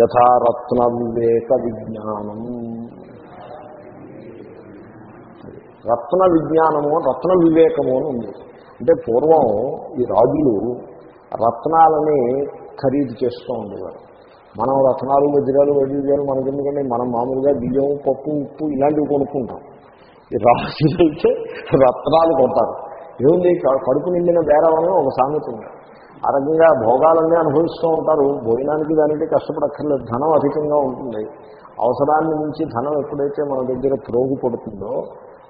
యథారత్న వివేక విజ్ఞానం రత్న విజ్ఞానము రత్న వివేకము అని ఉంది. అంటే పూర్వం ఈ రాజులు రత్నాలని ఖరీదు చేస్తూ ఉండేవారు. మనం రత్నాలు వజ్రాలు వజ్రాలు మనకి ఎందుకంటే మనం మామూలుగా బియ్యం పప్పు ఉప్పు ఇలాంటివి కొనుక్కుంటాం. ఈ రాజులు అయితే రత్నాలు కొంటారు ఏముంది? కడుపు నిండిన బేరం అని ఒక సామెత ఉంది. ఆ రకంగా భోగాలన్నీ అనుభవిస్తూ ఉంటారు. భోజనానికి దానికి కష్టపడక్కర్లేదు. ధనం అధికంగా ఉంటుంది. అవసరాన్ని మించి ధనం ఎప్పుడైతే మన దగ్గర ప్రోగు పడుతుందో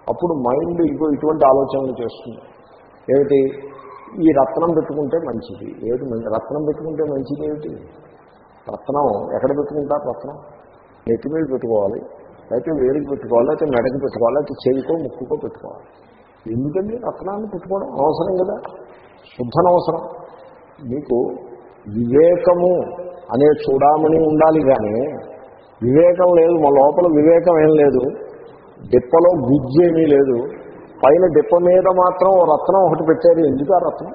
అప్పుడు మైండ్ ఇగో ఇటువంటి ఆలోచనలు చేస్తుంది. ఏమిటి? ఈ రత్నం పెట్టుకుంటే మంచిది. ఏమిటి రత్నం పెట్టుకుంటే మంచిది ఏమిటి? రత్నం. ఎక్కడ పెట్టుకుంటారు రత్నం? నెత్తి మీద పెట్టుకోవాలి. అయితే వేడికి పెట్టుకోవాలి. అయితే మెడకి పెట్టుకోవాలి. అయితే చెవికో ముక్కుకో పెట్టుకోవాలి. ఎందుకండి రత్నాన్ని పెట్టుకోవడం? అవసరం కదా. శుద్ధనవసరం. మీకు వివేకము అనే చూడమని ఉండాలి కానీ వివేకం లేదు మా లోపల వివేకం ఏం లేదు డిప్పలో గుజ్జు ఏమీ లేదు పైన డిప్ప మీద మాత్రం రత్నం ఒకటి పెట్టారు ఎందుకు ఆ రత్నం?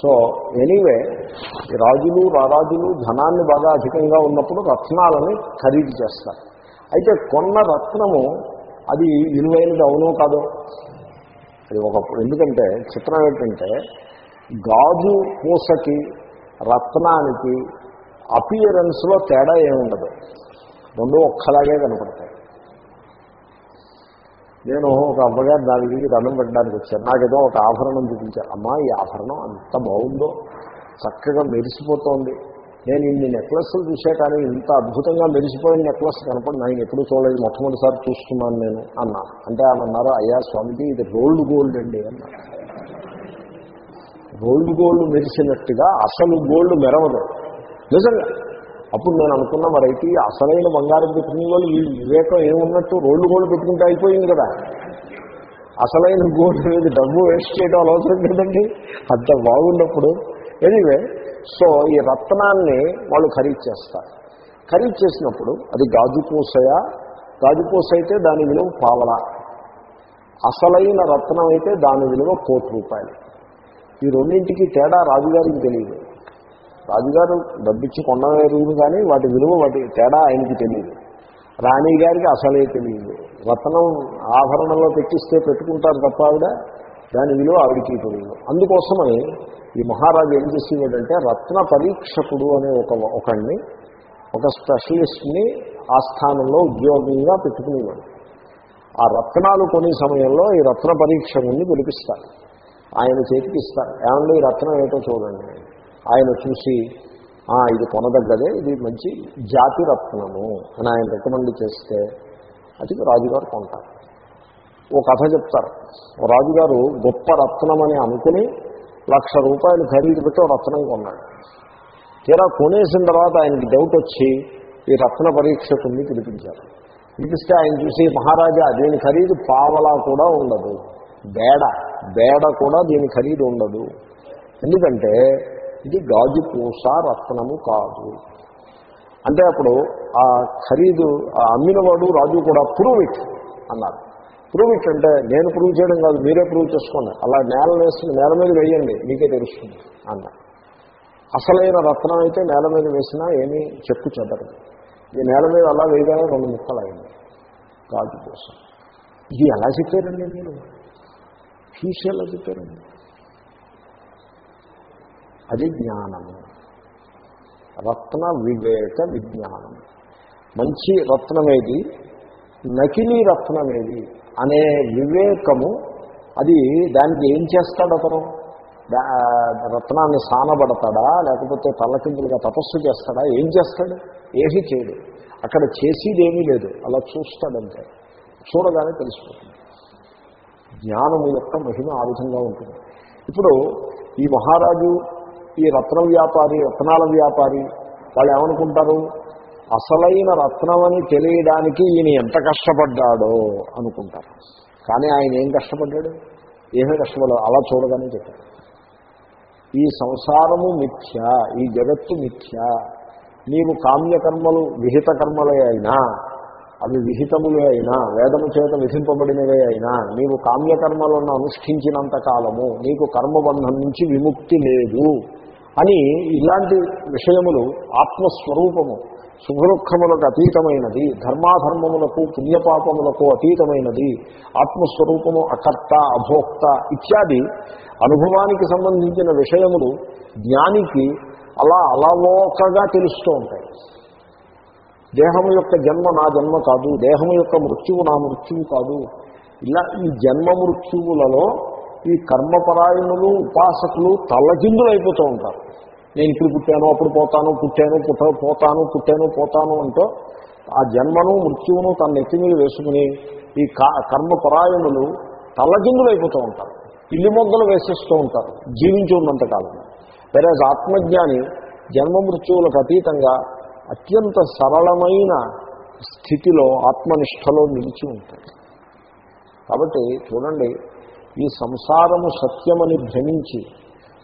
సో ఎనీవే రాజులు రారాజులు ధనాన్ని బాగా అధికంగా ఉన్నప్పుడు రత్నాలని ఖరీదు చేస్తారు. అయితే కొన్న రత్నము అది విలువైనది అవునో కాదో? అది ఒకప్పుడు ఎందుకంటే చిత్రం ఏంటంటే గాజు పూసకి రత్నానికి అపియరెన్స్లో తేడా ఏముండదు. రెండు ఒక్కలాగే కనపడతాయి. నేను ఒక అమ్మగారు నా దగ్గరికి దండం పెట్టడానికి వచ్చాను నాకేదో ఒక ఆభరణం చూపించారు. అమ్మా ఈ ఆభరణం అంత బాగుందో చక్కగా మెరిసిపోతోంది. నేను ఇన్ని నెక్లెస్లు చూసే కానీ ఇంత అద్భుతంగా మెరిసిపోయిన నెక్లెస్ కనపడి నేను ఎప్పుడు చూడలేదు. మొట్టమొదటిసారి చూస్తున్నాను నేను అన్నాను అంటే ఆమె అన్నారు అయ్యా స్వామికి ఇది రోల్డ్ గోల్డ్ అండి అన్నారు. రోల్డ్ గోల్డ్ మెరిసినట్టుగా అసలు గోల్డ్ మెరవదు. నిజంగా. అప్పుడు నేను అనుకున్నా మరైతే అసలైన బంగారం పెట్టుకునే వాళ్ళు ఈ వివేకం ఏమున్నట్టు రోల్డ్ గోల్డ్ పెట్టుకుంటే అయిపోయింది కదా. అసలైన గోల్డ్ మీద డబ్బు వేస్ట్ చేయడం అవసరం కదండి. అంత బాగున్నప్పుడు. ఎనీవే సో ఈ రత్నాన్ని వాళ్ళు ఖరీదు చేస్తారు. ఖరీదు చేసినప్పుడు అది గాజుపూసయా గాజుపూస అయితే దాని విలువ పావలా. అసలైన రత్నం అయితే దాని విలువ కోటి రూపాయలు. ఈ రెండింటికి తేడా రాజుగారికి తెలియదు. రాజుగారు డబ్బిచ్చి కొనవేరును కానీ వాటి విలువ వాటి తేడా ఆయనకి తెలియదు. రాణి గారికి అసలే తెలియదు. రత్నం ఆభరణంలో పెట్టిస్తే పెట్టుకుంటారు తప్ప ఆవిడ దాని విలువ ఆవిడికి తెలియదు. అందుకోసమని ఈ మహారాజు ఏం చేసేవాడంటే రత్న పరీక్షకుడు అనే ఒక ఒకడిని ఒక స్పెషలిస్ట్ని ఆ స్థానంలో ఉద్యోగంగా పెట్టుకునేవాడు. ఆ రత్నాలు కొనే సమయంలో ఈ రత్న పరీక్షకుని పిలిపిస్తారు. ఆయన చేతికి ఇస్తారు. ఏమన్నా ఈ రత్నం ఏటో చూడండి. ఆయన చూసి ఇది కొనదగ్గదే ఇది మంచి జాతి రత్నము అని ఆయన రికమెండ్ చేస్తే అది రాజుగారు కొంటారు. ఓ కథ చెప్తారు. రాజుగారు గొప్ప రత్నం అని అనుకుని లక్ష రూపాయలు ఖరీదు పెట్టి రత్నం కొన్నాడు. తీరా కొనేసిన తర్వాత ఆయనకి డౌట్ వచ్చి ఈ రత్న పరీక్షకుని పిలిపించారు. పిలిపిస్తే ఆయన చూసి మహారాజా దీని ఖరీదు పావలా కూడా ఉండదు. బేడ. బేడ కూడా దీని ఖరీదు ఉండదు. ఎందుకంటే ఇది గాజు పూస రత్నము కాదు. అంటే అప్పుడు ఆ ఖరీదు ఆ అమ్మినవాడు రాజు కూడా ప్రూవ్ ఇట్ అన్నారు. ప్రూవ్ ఇట్ అంటే నేను ప్రూవ్ చేయడం కాదు మీరే ప్రూవ్ చేసుకోండి. అలా నేల వేసి నేల మీద వేయండి మీకే తెలుస్తుంది అన్నారు. అసలైన రత్నం అయితే నేల మీద వేసినా ఏమీ చెప్పు చెదరదు. ఈ నేల మీద అలా వేయగానే రెండు ముక్కలు అయింది గాజు కోసం ఇది ఎలా చెప్పారండి మీరు? ఫీజు అది చెప్పారండి అది జ్ఞానము. రత్న వివేక విజ్ఞానం. మంచి రత్నమేది? నకిలీ రత్నమేది? అనే వివేకము అది దానికి ఏం చేస్తాడు అతను? రత్నాన్ని సానబడతాడా? లేకపోతే తల్లకిందులుగా తపస్సు చేస్తాడా? ఏం చేస్తాడు? ఏమీ చేయడు. అక్కడ చేసేది ఏమీ లేదు. అలా చూస్తాడంతే. చూడగానే తెలిసిపోతుంది. జ్ఞానము యొక్క మహిమ ఆ విధంగా ఉంటుంది. ఇప్పుడు ఈ మహారాజు ఈ రత్న వ్యాపారి రత్నాల వ్యాపారి వాళ్ళు ఏమనుకుంటారు? అసలైన రత్నమని తెలియడానికి ఈయన ఎంత కష్టపడ్డాడో అనుకుంటారు. కానీ ఆయన ఏం కష్టపడ్డాడు? ఏమీ కష్టపడదు అలా చూడగానే చెప్పాడు ఈ సంసారము మిథ్య ఈ జగత్తు మిథ్య నీవు కామ్యకర్మలు విహిత కర్మలే అయినా అవి విహితములే అయినా వేదము చేత విధింపబడినవే అయినా నీవు కామ్యకర్మలను అనుష్ఠించినంత కాలము నీకు కర్మబంధం నుంచి విముక్తి లేదు అని ఇలాంటి విషయములు ఆత్మస్వరూపము సుఖదుఖములకు అతీతమైనది ధర్మాధర్మములకు పుణ్యపాపములకు అతీతమైనది ఆత్మస్వరూపము అకర్త అభోక్త ఇత్యాది అనుభవానికి సంబంధించిన విషయములు జ్ఞానికి అలా అలవోకగా తెలుస్తూ ఉంటాయి. దేహము యొక్క జన్మ నా జన్మ కాదు దేహము యొక్క మృత్యువు నా మృత్యువు కాదు. ఇలా ఈ జన్మ మృత్యువులలో ఈ కర్మపరాయణులు ఉపాసకులు తల్లకిందులు అయిపోతూ ఉంటారు. నేను ఇప్పుడు పుట్టాను అప్పుడు పోతాను పుట్టాను పుట్ట పోతాను పుట్టాను పోతాను అంటూ ఆ జన్మను మృత్యువును తన నెత్తి మీద వేసుకుని ఈ కర్మపరాయణులు తల్లకిందులు అయిపోతూ ఉంటారు. ఇల్లు మొగ్గలు వేసేస్తూ ఉంటారు జీవించి ఉన్నంతకాలం వేరే ఆత్మజ్ఞాని జన్మ మృత్యువులకు అతీతంగా అత్యంత సరళమైన స్థితిలో ఆత్మనిష్టలో నిలిచి ఉంటాయి. కాబట్టి చూడండి ఈ సంసారము సత్యమని భ్రమించి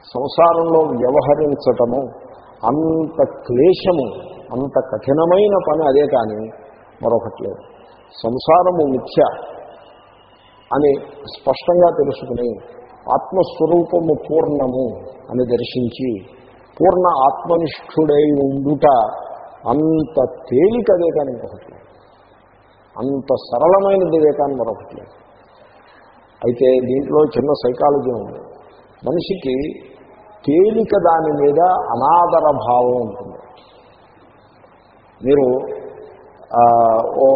సంసారంలో వ్యవహరించటము అంత క్లేశము అంత కఠినమైన పని అదే కానీ మరొకటి లేదు. సంసారము మిథ్య అని స్పష్టంగా తెలుసుకుని ఆత్మస్వరూపము పూర్ణము అని దర్శించి పూర్ణ ఆత్మనిష్ఠుడై ఉండుట అంత తేలిక కానీ మరొకటి అంత సరళమైన వివేకాన్ని మరొకటి లేదు. అయితే దీంట్లో చిన్న సైకాలజీ ఉంది. మనిషికి తేలిక దాని మీద అనాదర భావం ఉంటుంది. మీరు ఓ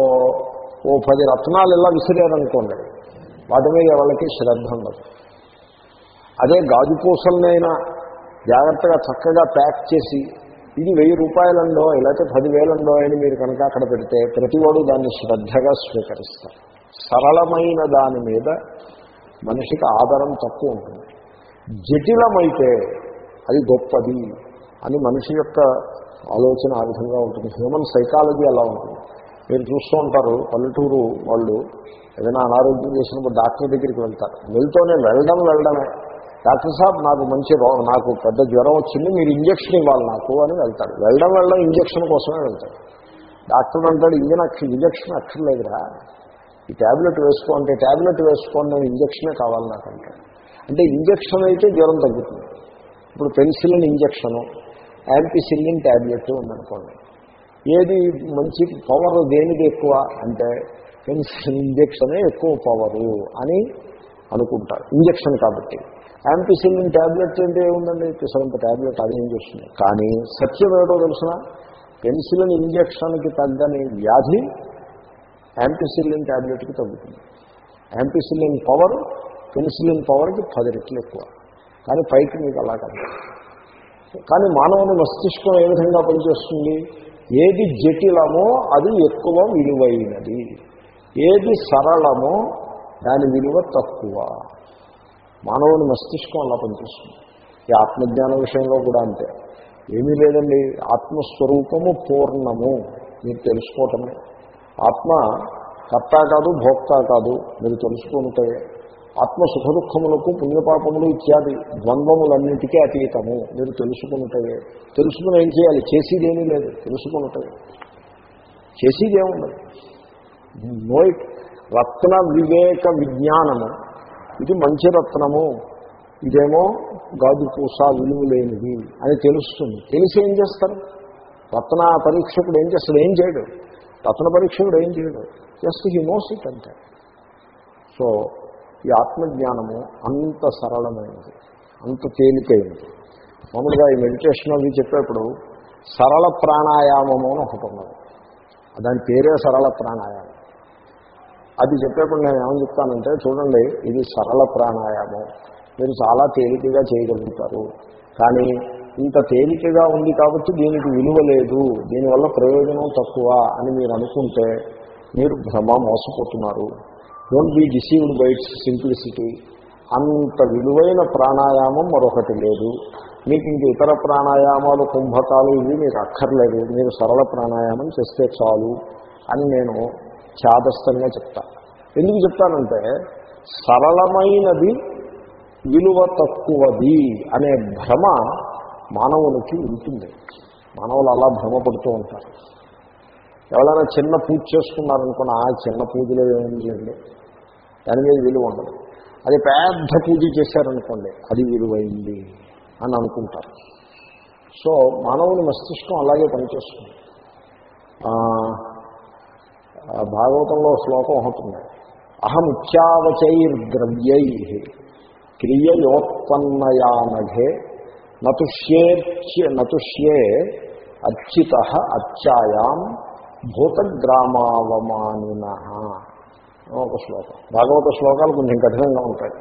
ఓ పది రత్నాలు ఇలా విసిరారనుకోండి వాటి మీద వాళ్ళకి శ్రద్ధ ఉండదు. అదే గాజు పూసలనైనా జాగ్రత్తగా చక్కగా ప్యాక్ చేసి ఇది వెయ్యి రూపాయలండో లేకపోతే పదివేలండో అని మీరు కనుక అక్కడ పెడితే ప్రతివాడు దాన్ని శ్రద్ధగా స్వీకరిస్తారు. సరళమైన దాని మీద మనిషికి ఆదరం తక్కువ ఉంటుంది. జటిలమైతే అది గొప్పది అని మనిషి యొక్క ఆలోచన ఆ విధంగా ఉంటుంది. హ్యూమన్ సైకాలజీ అలా ఉంటుంది. మీరు చూస్తూ ఉంటారు పల్లెటూరు వాళ్ళు ఏదైనా అనారోగ్యం చేసినప్పుడు డాక్టర్ దగ్గరికి వెళ్తారు. వెళ్తూనే వెళ్ళడం వెళ్ళడమే. డాక్టర్ సాబ్ నాకు మంచి రో- నాకు పెద్ద జ్వరం వచ్చింది మీరు ఇంజక్షన్ ఇవ్వాలి నాకు అని వెళ్తాడు. వెళ్ళడం వెళ్ళడం ఇంజక్షన్ కోసమే వెళ్తాడు. డాక్టర్ అంటాడు ఇంజన్ ఇంజక్షన్ అక్కర్లేదురా ఈ ట్యాబ్లెట్ వేసుకో అంటే ట్యాబ్లెట్ వేసుకోండి నేను ఇంజక్షనే కావాలి నాకు అంటాడు. అంటే ఇంజక్షన్ అయితే జ్వరం తగ్గుతుంది. ఇప్పుడు పెన్సిలిన్ ఇంజక్షను యాంటీసిలిన్ ట్యాబ్లెట్ ఉందనుకోండి. ఏది మంచి పవర్ దేనిది ఎక్కువ? అంటే పెన్సిలిన్ ఇంజక్షనే ఎక్కువ పవరు అని అనుకుంటారు. ఇంజక్షన్ కాబట్టి. యాంపిసిలిన్ ట్యాబ్లెట్స్ అంటే ఏముందండి? పిసరంత ట్యాబ్లెట్ అది ఏం చేస్తుంది? కానీ సత్యం ఏమిటో తెలిసిన పెన్సిలిన్ ఇంజక్షన్కి తగ్గని వ్యాధి యాంపిసిలిన్ ట్యాబ్లెట్కి తగ్గుతుంది. యాంపిసిలిన్ పవర్ పెన్సిలిన్ పవర్కి పది రెట్లు ఎక్కువ. కానీ పైకి మీకు అలా కదా. కానీ మానవుని మస్తిష్కం ఏ విధంగా పనిచేస్తుంది? ఏది జటిలమో అది ఎక్కువ విలువైనది. ఏది సరళమో దాని విలువ తక్కువ. మానవుని మస్తిష్కం అలా పనిచేస్తుంది. ఈ ఆత్మజ్ఞానం విషయంలో కూడా అంతే. ఏమీ లేదండి ఆత్మస్వరూపము పూర్ణము. మీరు తెలుసుకోవటమే. ఆత్మ కర్త కాదు భోక్త కాదు మీరు తెలుసుకుంటే ఆత్మ సుఖ దుఃఖములకు పుణ్యపాపములు ఇత్యాది ద్వంద్వములన్నిటికీ అతీతము. మీరు తెలుసుకుంటే తెలుసుకుని ఏం చేయాలి? చేసేదేమీ లేదు తెలుసుకుంటే. చేసేది ఏముండదు ఇట్. రత్న వివేక విజ్ఞానము. ఇది మంచి రత్నము. ఇదేమో గాజు పూస విలువ లేనిది అని తెలుస్తుంది. తెలిసి ఏం చేస్తారు? రత్న పరీక్షకుడు ఏం చేస్తాడు? ఏం చేయడు. రత్న పరీక్షకుడు ఏం చేయడు? జస్ట్ హీ నోస్ ఇట్ అంటే సో ఈ ఆత్మజ్ఞానము అంత సరళమైనది అంత తేలికైనది. మామూలుగా ఈ మెడిటేషన్ అవి చెప్పేప్పుడు సరళ ప్రాణాయామము అని ఒకటి ఉన్నది. దాని పేరే సరళ ప్రాణాయామం. అది చెప్పేప్పుడు నేను ఏమని చెప్తానంటే చూడండి ఇది సరళ ప్రాణాయామం. మీరు చాలా తేలికగా చేయగలుగుతారు. కానీ ఇంత తేలికగా ఉంది కాబట్టి దీనికి విలువ లేదు. దీనివల్ల ప్రయోజనం తక్కువ అని మీరు అనుకుంటే మీరు భ్రమ మోసపోతున్నారు. Don't be deceived by its simplicity అంత విలువైన ప్రాణాయామం మరొకటి లేదు. మీకు ఇంక ఇతర ప్రాణాయామాలు కుంభకాలు ఇవి మీకు అక్కర్లేదు. మీరు సరళ ప్రాణాయామం చేస్తే చాలు అని నేను చాదస్తంగా చెప్తా. ఎందుకు చెప్తానంటే సరళమైనది విలువ తక్కువది అనే భ్రమ మానవునికి ఉంటుంది. మానవులు అలా భ్రమపడుతూ ఉంటారు. ఎవరైనా చిన్న పూజ చేసుకున్నారనుకున్న ఆ చిన్న పూజలో ఏముంది చేయండి దాని మీద విలువ ఉండదు. అది పెద్ద పూజ చేశారనుకోండి అది విలువైంది అని అనుకుంటారు. సో మానవుని మస్తిష్కం అలాగే పనిచేస్తుంది. భాగవతంలో శ్లోకం అవుతుంది. అహముచ్చావచైర్ద్రవ్యై క్రియయోత్పన్నయానఘే నతుష్యేర్చ్య నతుష్యే అర్చిత అచ్చాయాం భూతగ్రామావమానిన ఒక శ్లోకం. భాగవత శ్లోకాలు కొంచెం కఠినంగా ఉంటాయి.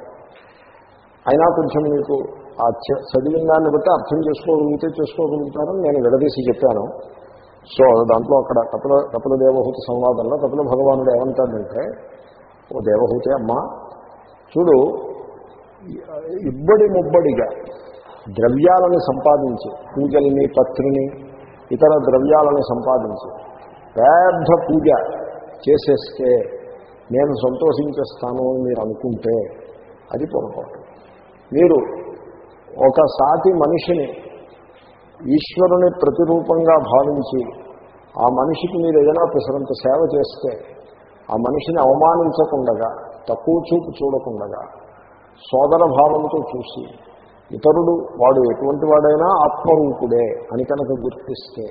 అయినా కొంచెం మీకు ఆ చదివిన దాన్ని బట్టి అర్థం చేసుకోగలిగితే చేసుకోగలుగుతారని నేను విడదీసి చెప్పాను. సో దాంట్లో అక్కడ కపిల కపిల దేవహూతి సంవాదంలో కపిల భగవానుడు ఏమంటాడంటే ఓ దేవహూతి అమ్మ చూడు ఇబ్బడి ముబ్బడిగా ద్రవ్యాలను సంపాదించి పూజల్ని పత్రిని ఇతర ద్రవ్యాలను సంపాదించి. పెద్ద పూజ చేసేస్తే నేను సంతోషించేస్తాను అని మీరు అనుకుంటే అది పొరపాటు. మీరు ఒక సాటి మనిషిని ఈశ్వరుని ప్రతిరూపంగా భావించి ఆ మనిషికి మీరు ఏదైనా పిసరంత సేవ చేస్తే ఆ మనిషిని అవమానించకుండగా తక్కువ చూపు చూడకుండగా సోదర భావంతో చూసి ఇతరుడు వాడు ఎటువంటి వాడైనా ఆత్మరూపుడే అని కనుక గుర్తిస్తే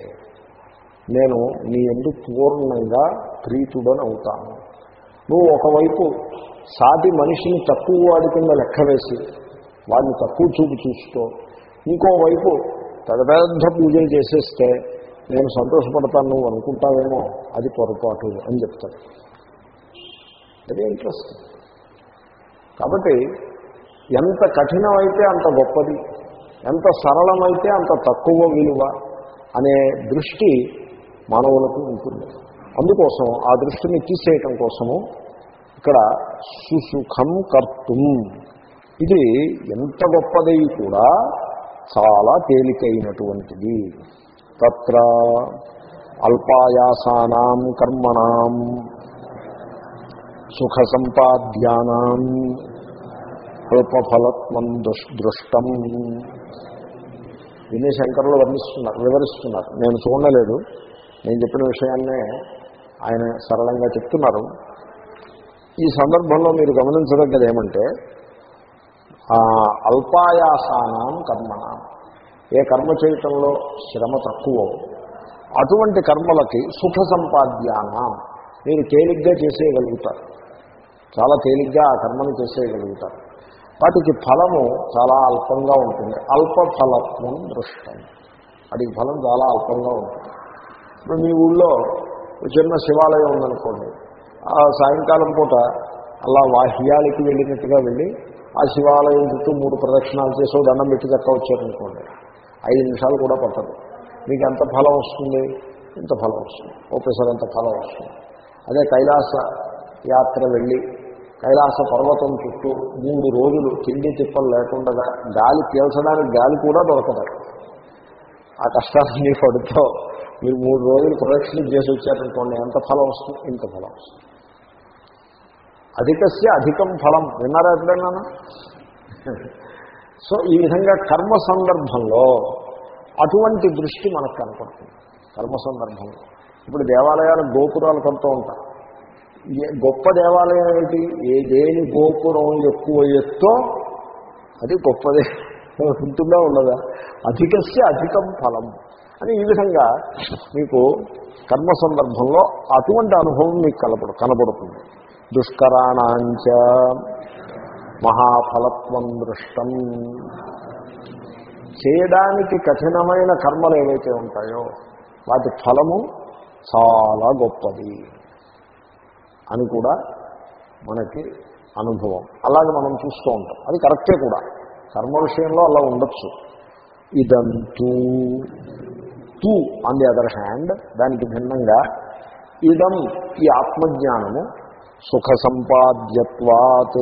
నేను నీ ఎందుకు పూర్ణంగా ప్రీతుడని అవుతాను. నువ్వు ఒకవైపు సాటి మనిషిని తక్కువ వాడి కింద లెక్క వేసి వాడిని తక్కువ చూపు చూస్తూ ఇంకోవైపు పెద్ద పూజలు చేసేస్తే నేను సంతోషపడతాను నువ్వు అనుకుంటావేమో అది పొరపాటు అని చెప్తాను వెరీ ఇంట్రెస్టింగ్ కాబట్టి ఎంత కఠినమైతే అంత గొప్పది ఎంత సరళమైతే అంత తక్కువ విలువ అనే దృష్టి మానవులకు ఉంటుంది. అందుకోసం ఆ దృష్టిని తీసేయటం కోసము ఇక్కడ సుసుఖం కర్తుం. ఇది ఎంత గొప్పది కూడా చాలా తేలికైనటువంటిది. తత్ర అల్పాయాసానాం కర్మణం సుఖ సంపాద్యానాం అల్పఫలత్వం దృష్టం. దీన్ని శంకరులు వర్ణిస్తున్నారు వివరిస్తున్నారు. నేను చూడలేదు. నేను చెప్పిన విషయాన్నే ఆయన సరళంగా చెప్తున్నారు. ఈ సందర్భంలో మీరు గమనించదగ్గది ఏమంటే అల్పాయాసానం కర్మణ. ఏ కర్మ చేయటంలో శ్రమ తక్కువ అటువంటి కర్మలకి సుఖ సంపాద్యానం. మీరు తేలిగ్గా చేసేయగలుగుతారు. చాలా తేలిగ్గా ఆ కర్మను చేసేయగలుగుతారు. వాటికి ఫలము చాలా అల్పంగా ఉంటుంది. అల్ప ఫలత్వం దృష్టం. వాటికి ఫలం చాలా అల్పంగా ఉంటుంది. ఇప్పుడు మీ ఊళ్ళో చిన్న శివాలయం ఉందనుకోండి. సాయంకాలం పూట అలా వాహ్యాలకి వెళ్ళినట్టుగా వెళ్ళి ఆ శివాలయం చుట్టూ మూడు ప్రదక్షిణాలు చేసి దండం పెట్టి చక్క వచ్చారనుకోండి. ఐదు నిమిషాలు కూడా పట్టదు. మీకు ఎంత ఫలం వస్తుంది? ఇంత ఫలం వస్తుంది? ఒకేసారి ఫలం వస్తుంది? అదే కైలాస యాత్ర వెళ్ళి కైలాస పర్వతం చుట్టూ మూడు రోజులు తిండి తిప్పలు లేకుండా గాలి పీల్చడానికి గాలి కూడా దొరకదు. ఆ కష్టాన్ని పడుతూ మీరు మూడు రోజులు ప్రదక్షిణ చేసి వచ్చారనుకోండి ఎంత ఫలం వస్తుంది? ఇంత ఫలం వస్తుంది. అధికస్య అధికం ఫలం. విన్నారా ఎప్పుడైనా? సో ఈ విధంగా కర్మ సందర్భంలో అటువంటి దృష్టి మనకు కనపడుతుంది. కర్మ సందర్భంలో. ఇప్పుడు దేవాలయాలు గోపురాలు కొంటూ ఉంటాయి. గొప్ప దేవాలయం ఏమిటి? ఏ దేని గోపురం ఎక్కువ ఎత్తో అది గొప్పదే. ఉంటుందా ఉండదా? అధికస్య అధికం ఫలం. అని ఈ విధంగా మీకు కర్మ సందర్భంలో అటువంటి అనుభవం మీకు కనపడు కనపడుతుంది. దుష్కరాణాంచ మహాఫలత్వం దృష్టం. చేయడానికి కఠినమైన కర్మలు ఏవైతే ఉంటాయో వాటి ఫలము చాలా గొప్పది అని కూడా మనకి అనుభవం. అలాగే మనం చూస్తూ ఉంటాం. అది కరెక్టే కూడా. కర్మ విషయంలో అలా ఉండొచ్చు. ఇదంతూ. తూ ఆన్ ది అదర్ హ్యాండ్. దానికి భిన్నంగా ఇదం ఈ ఆత్మజ్ఞానము సుఖ సంపాద్యత్వాత్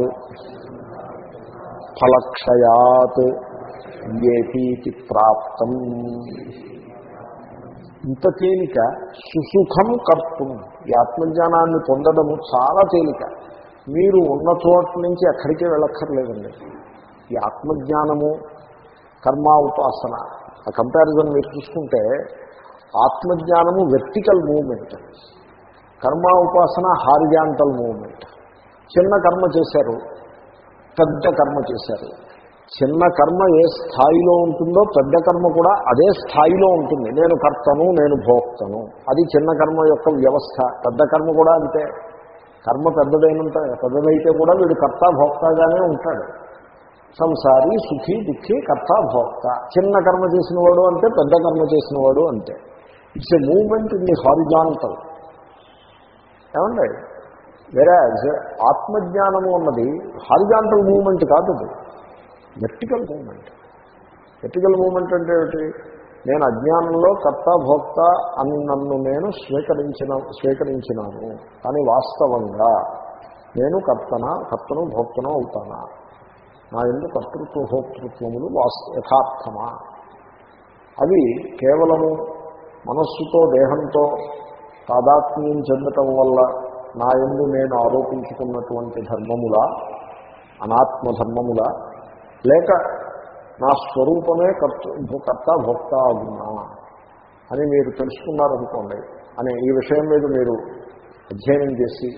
ఫలక్షయాత్ ఏపీతి ప్రాప్తం. ఇంత తేలిక సుసుఖం కర్తం. ఈ ఆత్మజ్ఞానాన్ని పొందడము చాలా తేలిక. మీరు ఉన్న చోట నుంచి ఎక్కడికి వెళ్ళక్కర్లేదండి. ఈ ఆత్మజ్ఞానము కర్మ ఉపాసన. ఆ కంపారిజన్ మీరు చూసుకుంటే ఆత్మజ్ఞానము వెర్టికల్ మూవ్మెంట్ కర్మ ఉపాసన హారిజాంటల్ మూమెంట్ చిన్న కర్మ చేశారు పెద్ద కర్మ చేశారు. చిన్న కర్మ ఏ స్థాయిలో ఉంటుందో పెద్ద కర్మ కూడా అదే స్థాయిలో ఉంటుంది. నేను కర్తను నేను భోక్తను. అది చిన్న కర్మ యొక్క వ్యవస్థ. పెద్ద కర్మ కూడా అంతే. కర్మ పెద్దదైనంత పెద్దదైతే కూడా వీడు కర్త భోక్తగానే ఉంటాడు. సంసారి సుఖీ దుఃఖి కర్త భోక్త. చిన్న కర్మ చేసిన వాడు అంటే పెద్ద కర్మ చేసినవాడు అంతే it's a moment in the horizontal ఏమండి? వేరే ఆత్మజ్ఞానము అన్నది హారిజాంటల్ మూమెంట్ కాదు అది. వెర్టికల్ మూమెంట్ వెర్టికల్ మూమెంట్ అంటే ఏమిటి? నేను అజ్ఞానంలో కర్త భోక్త అని నన్ను నేను స్వీకరించిన స్వీకరించినాను. కానీ వాస్తవంగా నేను కర్తన కర్తను భోక్తను అవుతానా? నా ఎందుకు కర్తృత్వ భోక్తృత్వములు వాస్త యథార్థమా? అవి కేవలము మనస్సుతో దేహంతో తాదాత్మ్యం చెందటం వల్ల నా ఎందు నేను ఆరోపించుకున్నటువంటి ధర్మములా అనాత్మ ధర్మములా లేక నా స్వరూపమే కర్త కర్త భోక్త అవునా అని మీరు తెలుసుకున్నారనుకోండి అనే ఈ విషయం మీద మీరు అధ్యయనం చేసి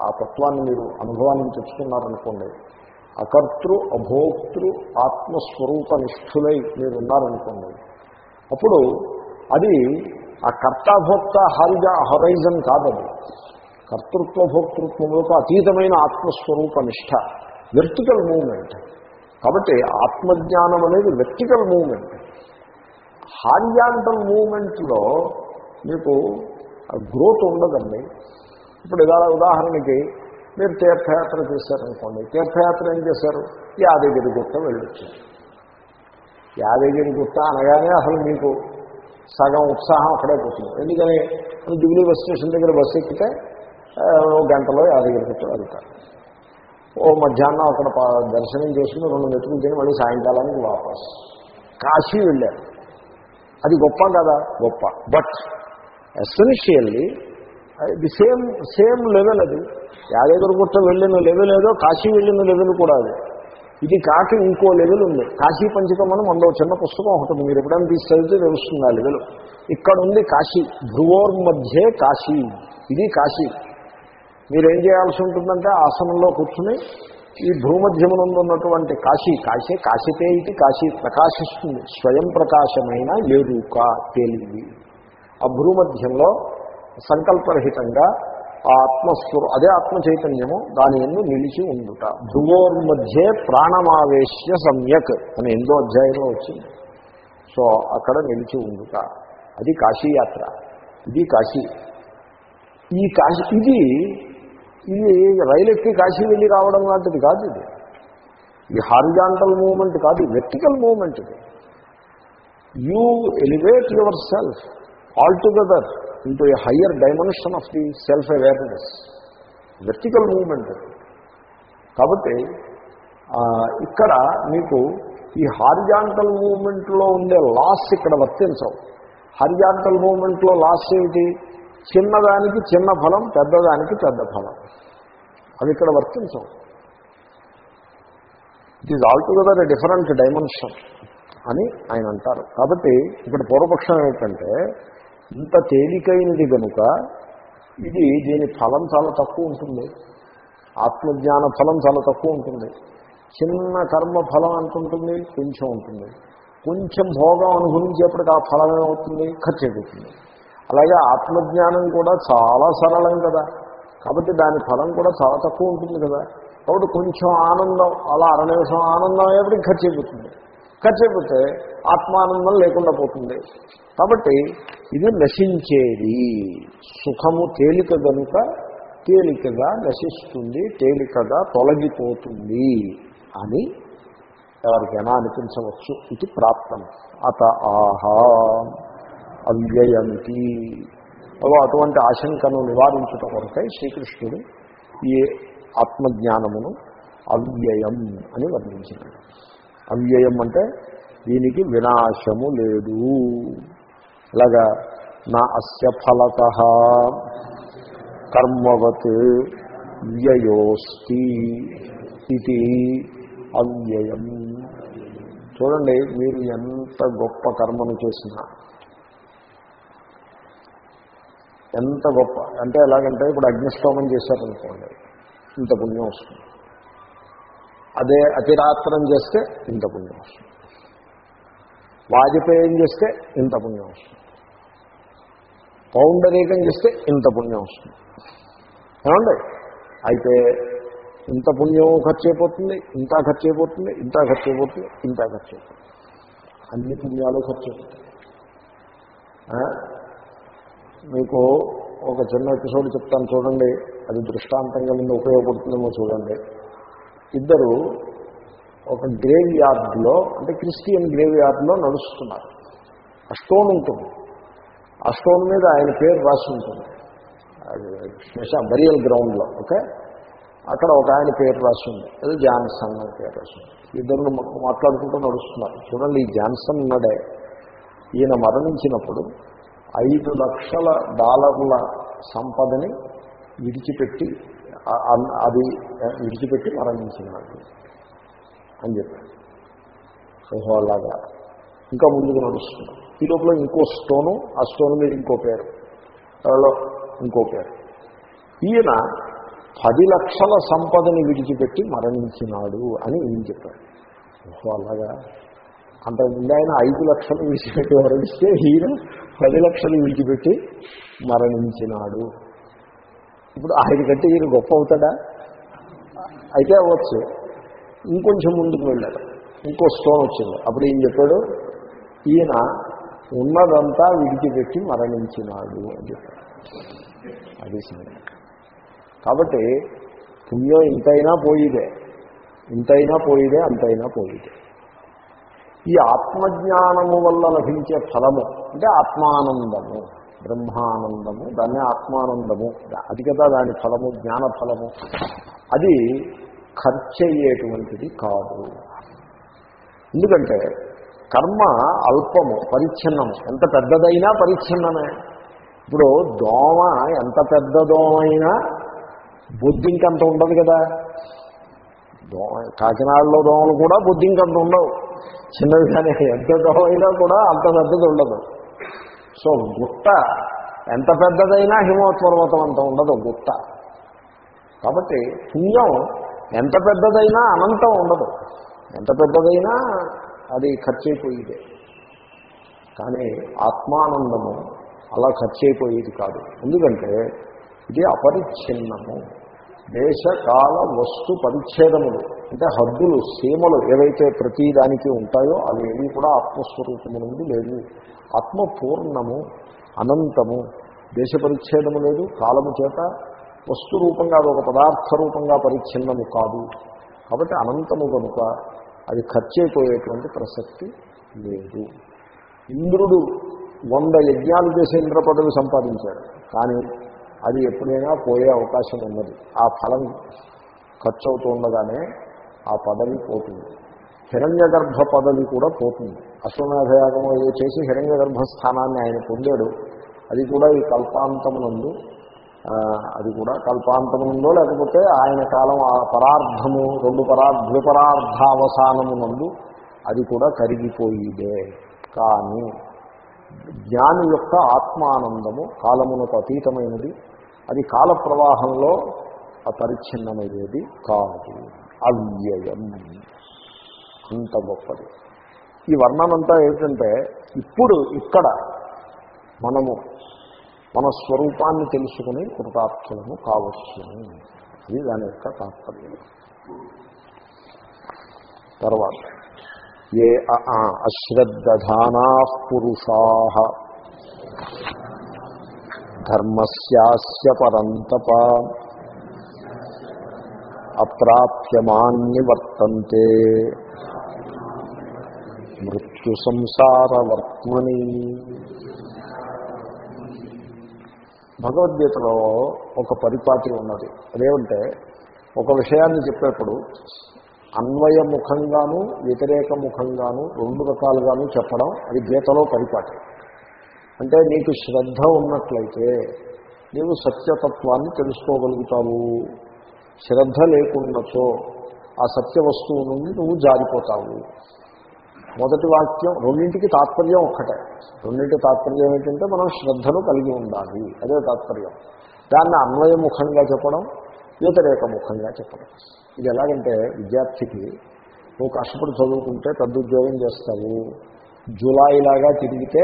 ఆ తత్వాన్ని మీరు అనుభవానికి తెచ్చుకున్నారనుకోండి అకర్తృ అభోక్తృ ఆత్మస్వరూప నిష్ఠులై మీరు ఉన్నారనుకోండి అప్పుడు అది ఆ కర్తాభోక్త హరిజా హొరైజన్ కాదది. కర్తృత్వ భోక్తృత్వములకు అతీతమైన ఆత్మస్వరూప నిష్ట వెర్టికల్ మూమెంట్ కాబట్టి ఆత్మజ్ఞానం అనేది వెర్టికల్ మూమెంట్ హారిజాంటల్ మూమెంట్లో మీకు గ్రోత్ ఉండదండి. ఇప్పుడు ఇలా ఉదాహరణకి మీరు తీర్థయాత్ర చేశారనుకోండి తీర్థయాత్ర ఏం చేశారు? యాదగిరి గుట్ట వెళ్ళొచ్చు. యాదగిరి గుట్ట అనగానే అసలు మీకు సగం ఉత్సాహం అక్కడే పోతుంది. ఎందుకని? దిగులీ బస్ స్టేషన్ దగ్గర బస్సు ఎక్కితే గంటలో యాదగిరి గుట్ట వెళ్తారు ఓ మధ్యాహ్నం అక్కడ దర్శనం చేసుకుని రెండు మెతుకులు తిని మళ్ళీ సాయంకాలానికి వాపస్. కాశీ వెళ్ళారు. అది గొప్ప కదా? గొప్ప. But essentially the same same level అది. యాదగిరి గుట్ట వెళ్ళిన లెవెల్ ఏదో కాశీ వెళ్ళిన లెవెల్ కూడా అది. ఇది కాక ఇంకో లెవెల్ ఉంది. కాశీ పంచకమని మనలో చిన్న పుస్తకం ఒకటి మీరు ఎప్పుడైనా తీసి చదివితే తెలుస్తుంది ఆ లెవెల్ ఇక్కడ ఉంది కాశీ. భ్రువోర్ మధ్యే కాశీ. ఇది కాశీ. మీరేం చేయాల్సి ఉంటుందంటే ఆసనంలో కూర్చుని ఈ భూమధ్యమునందు ఉన్నటువంటి కాశీ కాశీ కాశీతే ఇది కాశీ ప్రకాశిస్తుంది. స్వయం ప్రకాశమైన ఎరుక తేలింది. ఆ భూమధ్యంలో సంకల్పరహితంగా ఆ ఆత్మస్వరు అదే ఆత్మ చైతన్యము దాని ఎందు నిలిచి ఉండుట. భ్రువోర్మధ్యే ప్రాణమావేశ్య సమ్యక్ అని ఎందో అధ్యాయంలో వచ్చింది. సో అక్కడ నిలిచి ఉండుట. అది కాశీయాత్ర. ఇది కాశీ. ఈ కాశీ ఇది ఇది రైలు ఎక్కి కాశీ వెళ్ళి రావడం లాంటిది కాదు ఇది. ఈ హారిజాంటల్ మూమెంట్ కాదు వెర్టికల్ మూమెంట్ ఇది. You elevate yourself all together into a higher dimension of the self awareness vertical movement కాబట్టి ఇక్కడ మీకు ఈ హారిజాంటల్ మూమెంట్లో ఉండే లాస్ ఇక్కడ వర్తించవు. హారిజాంటల్ మూమెంట్లో లాస్ ఏమిటి చిన్నదానికి చిన్న ఫలం పెద్దదానికి పెద్ద ఫలం. అవి ఇక్కడ వర్తించవు. It is altogether different dimension అని ఆయన అంటారు. కాబట్టి ఇక్కడ పూర్వపక్షం ఏమిటంటే ఇంత తేలికైనది కనుక ఇది దీని ఫలం చాలా తక్కువ ఉంటుంది. ఆత్మజ్ఞాన ఫలం చాలా తక్కువ ఉంటుంది. చిన్న కర్మ ఫలం అంటుంటుంది కొంచెం ఉంటుంది. కొంచెం భోగం అనుభవించేప్పటికి ఆ ఫలం ఏమవుతుంది? ఖర్చు అయిపోతుంది అలాగే ఆత్మజ్ఞానం కూడా చాలా సరళం కదా. కాబట్టి దాని ఫలం కూడా చాలా తక్కువ ఉంటుంది కదా. కాబట్టి కొంచెం ఆనందం అలా అర నిమిషం ఆనందం అయ్యేప్పటికి ఖర్చు అయిపోతుంది ఖర్చు ఆత్మానందం లేకుండా పోతుంది. కాబట్టి ఇది నశించేది. సుఖము తేలిక కనుక తేలికగా నశిస్తుంది తేలికగా తొలగిపోతుంది అని ఎవరికైనా అనిపించవచ్చు. ఇది ప్రాప్తం. అత ఆహా అవ్యయంతి. అదో అటువంటి ఆశంకను నివారించటం కొరకై శ్రీకృష్ణుడు ఈ ఆత్మజ్ఞానమును అవ్యయం అని వర్ణించినాడు అవ్యయం అంటే దీనికి వినాశము లేదు. అలాగా నా అస్య ఫలత కర్మవత్ వ్యయోస్తి ఇది అవ్యయం. చూడండి మీరు ఎంత గొప్ప కర్మను చేసినా ఎంత గొప్ప అంటే ఎలాగంటే ఇప్పుడు అగ్నిష్టోమం చేశారనుకోండి ఇంత పుణ్యం వస్తుంది. అదే అతిరాత్రం చేస్తే ఇంత పుణ్యం వస్తుంది. వాజపేయం చేస్తే ఇంత పుణ్యం వస్తుంది. పౌండరీకం చేస్తే ఇంత పుణ్యం వస్తుంది. ఏమండి? అయితే ఇంత పుణ్యం ఖర్చు అయిపోతుంది ఇంత ఖర్చు అయిపోతుంది ఇంత ఖర్చు అయిపోతుంది ఇంత ఖర్చు అయిపోతుంది అన్ని పుణ్యాలు ఖర్చు అయిపోతాయి మీకు ఒక చిన్న ఎపిసోడ్ చెప్తాను చూడండి. అది దృష్టాంతంగా మీద ఉపయోగపడుతుందేమో చూడండి. ఇద్దరు ఒక గ్రేవ్ యార్డ్లో అంటే క్రిస్టియన్ గ్రేవ్ యార్డ్లో నడుస్తున్నారు. ఆ స్టోన్ ఉంటుంది. ఆ స్టోన్ మీద ఆయన పేరు రాసి ఉంటుంది. అది బరియల్ గ్రౌండ్లో ఓకే? అక్కడ ఒక ఆయన పేరు రాసి ఉంది. అది జాన్సన్ అని పేరు రాసి ఉంది. ఇద్దరు మాట్లాడుకుంటూ నడుస్తున్నారు. చూడండి ఈ జాన్సన్ ఉన్నాడే. ఈయన మరణించినప్పుడు ఐదు లక్షల డాలర్ల సంపదని విడిచిపెట్టి అది విడిచిపెట్టి మరణించినాడు అని చెప్పాడు. ఓహో అలాగా ఇంకా ముందుకు నడుస్తున్నాం ఈ లోపల ఇంకో స్టోను ఆ స్టోన్ మీద ఇంకో పేరు. ఎవరో ఇంకో పేరు. ఈయన పది లక్షల సంపదని విడిచిపెట్టి మరణించినాడు అని ఈయన చెప్పాడు. ఓహో అలాగా అంతకుముందు ఆయన ఐదు లక్షలు విడిచిపెట్టి మరణిస్తే ఈయన పది లక్షలు విడిచిపెట్టి మరణించినాడు. ఇప్పుడు ఆయన కంటే ఈయన గొప్ప అవుతాడా? అయితే అవ్వచ్చు. ఇంకొంచెం ముందుకు వెళ్ళాడు ఇంకో స్టోన్ వచ్చింది. అప్పుడు ఈయన చెప్పాడు? ఈయన ఉన్నదంతా విడిచిపెట్టి మరణించినాడు అని చెప్పాడు. అది కాబట్టి పుణ్యం ఇంతైనా పోయిదే. ఇంతైనా పోయిదే అంతైనా పోయిదే. ఈ ఆత్మజ్ఞానము వల్ల లభించే ఫలము అంటే ఆత్మానందము. బ్రహ్మానందము దాన్నే ఆత్మానందము. అది కదా దాని ఫలము జ్ఞాన ఫలము. అది ఖర్చు అయ్యేటువంటిది కాదు. ఎందుకంటే కర్మ అల్పము పరిచ్ఛిన్నము. ఎంత పెద్దదైనా పరిచ్ఛిన్నమే. ఇప్పుడు దోమ ఎంత పెద్ద దోమ అయినా బొద్దింకంత ఉండదు కదా. దోమ కాకినాడలో దోమలు కూడా బొద్దింకంత ఉండవు. చిన్నది కానీ ఎంత దోమ అయినా కూడా అంత పెద్దది ఉండదు. సో గుట్ట ఎంత పెద్దదైనా హిమోత్పర్వతం అంత ఉండదు గుట్ట. కాబట్టి పుణ్యం ఎంత పెద్దదైనా అనంతం ఉండదు. ఎంత పెద్దదైనా అది ఖర్చు అయిపోయేదే కానీ ఆత్మానందము అలా ఖర్చు అయిపోయేది కాదు. ఎందుకంటే ఇది అపరిచ్ఛిన్నము. దేశకాల వస్తు పరిచ్ఛేదములు అంటే హద్దులు సీమలు ఏవైతే ప్రతి దానికి ఉంటాయో అవి ఏవి కూడా ఆత్మస్వరూపము నుండి లేదు ఆత్మ పూర్ణము అనంతము దేశ పరిచ్ఛేదము లేదు కాలము చేత వస్తు రూపంగా అది ఒక పదార్థ రూపంగా పరిచ్ఛిన్నము కాదు. కాబట్టి అనంతము కనుక అది ఖర్చు అయిపోయేటువంటి ప్రసక్తి లేదు. ఇంద్రుడు వంద యజ్ఞాలు చేసే ఇంద్ర పదవి సంపాదించాడు. కానీ అది ఎప్పుడైనా పోయే అవకాశం ఉన్నది. ఆ ఫలం ఖర్చు అవుతూ ఉండగానే ఆ పదవి పోతుంది. హిరణ్య గర్భ పదవి కూడా పోతుంది. అశ్వమేధయాగం ఏదో చేసి హిరణ్య గర్భ స్థానాన్ని ఆయన పొందాడు. అది కూడా ఈ కల్పాంతమునందు అది కూడా కల్పాంతమునందో లేకపోతే ఆయన కాలం ఆ పరార్థము రెండు పరార్థ ద్విపరార్థావసానమునందు అది కూడా కరిగిపోయిదే. కానీ జ్ఞాని యొక్క ఆత్మానందము కాలమునకు అతీతమైనది. అది కాల ప్రవాహంలో అపరిచ్ఛిన్నమయ్యేది కాదు. అవ్యయం. అంత గొప్పది. ఈ వర్ణనంతా ఏమిటంటే ఇప్పుడు ఇక్కడ మనము మన స్వరూపాన్ని తెలుసుకుని కృతార్థులను కావచ్చు ఇది దాని యొక్క తాత్పర్యం. తర్వాత ఏ అశ్రద్ధానా పురుషా. ధర్మస్యాస్య పరంతప. అప్రాప్యమాన్ని వర్తంతే మృత్యు సంసారవర్త్మని భగవద్గీతలో ఒక పరిపాటి ఉన్నది. అదేమంటే ఒక విషయాన్ని చెప్పేప్పుడు అన్వయముఖంగాను వ్యతిరేక ముఖంగాను రెండు రకాలుగాను చెప్పడం అది గీతలో పరిపాటి. అంటే నీకు శ్రద్ధ ఉన్నట్లయితే నీవు సత్యతత్వాన్ని తెలుసుకోగలుగుతావు. శ్రద్ధ లేకుండాతో ఆ సత్య వస్తువు నుండి నువ్వు జారిపోతావు. మొదటి వాక్యం రెండింటికి తాత్పర్యం ఒక్కటే. రెండింటి తాత్పర్యం ఏంటంటే మనం శ్రద్ధను కలిగి ఉండాలి. అదే తాత్పర్యం. దాన్ని అన్వయముఖంగా చెప్పడం వ్యతిరేకముఖంగా చెప్పడం. ఇది ఎలాగంటే విద్యార్థికి నువ్వు కష్టపడి చదువుకుంటే పెద్ద ఉద్యోగం చేస్తావు జూలైలాగా తిరిగితే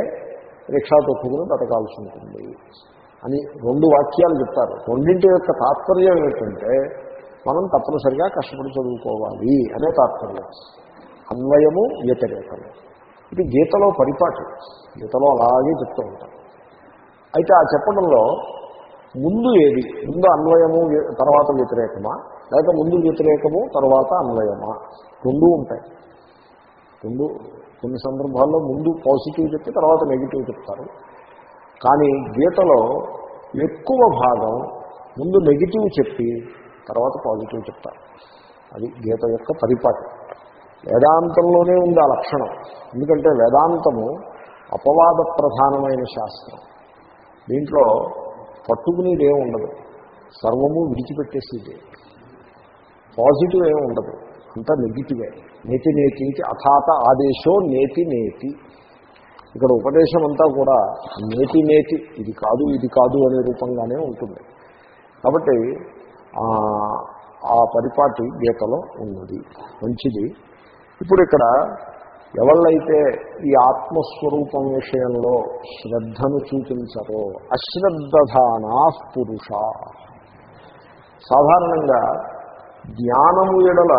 రిక్షా తొక్కుకుని బతకాల్సి ఉంటుంది అని రెండు వాక్యాలు చెప్తారు. రెండింటి యొక్క తాత్పర్యం ఏంటంటే మనం తప్పనిసరిగా కష్టపడి చదువుకోవాలి అనే తాత్పర్యం. అన్వయము వ్యతిరేకము. ఇది గీతలో పరిపాటి. గీతలో అలాగే చెప్తూ ఉంటారు. అయితే ఆ చెప్పడంలో ముందు ఏది? ముందు అన్వయము తర్వాత వ్యతిరేకమా? లేక ముందు వ్యతిరేకము తర్వాత అన్వయమా? రెండు ఉంటాయి. రెండు కొన్ని సందర్భాల్లో ముందు పాజిటివ్ చెప్పి తర్వాత నెగిటివ్ చెప్తారు. కానీ గీతలో ఎక్కువ భాగం ముందు నెగిటివ్ చెప్పి తర్వాత పాజిటివ్ చెప్తారు. అది గీత యొక్క పరిపాటి. వేదాంతంలోనే ఉంది ఆ లక్షణం. ఎందుకంటే వేదాంతము అపవాద ప్రధానమైన శాస్త్రం. దీంట్లో పట్టుకునేది ఏమి ఉండదు. సర్వము విడిచిపెట్టేసేది. పాజిటివ్ ఏమి ఉండదు. అంతా నెగిటివే. నేతి నేతికి అథాత ఆదేశో నేతి నేతి. ఇక్కడ ఉపదేశం అంతా కూడా నేతి నేతి ఇది కాదు ఇది కాదు అనే రూపంగానే ఉంటుంది. కాబట్టి ఆ, ఆ పరిపాటి గీతలో ఉన్నది. మంచిది. ఇప్పుడు ఇక్కడ ఎవళ్ళైతే ఈ ఆత్మస్వరూపం విషయంలో శ్రద్ధను చూపించరో అశ్రద్ధధానా పురుష. సాధారణంగా జ్ఞానము ఎడల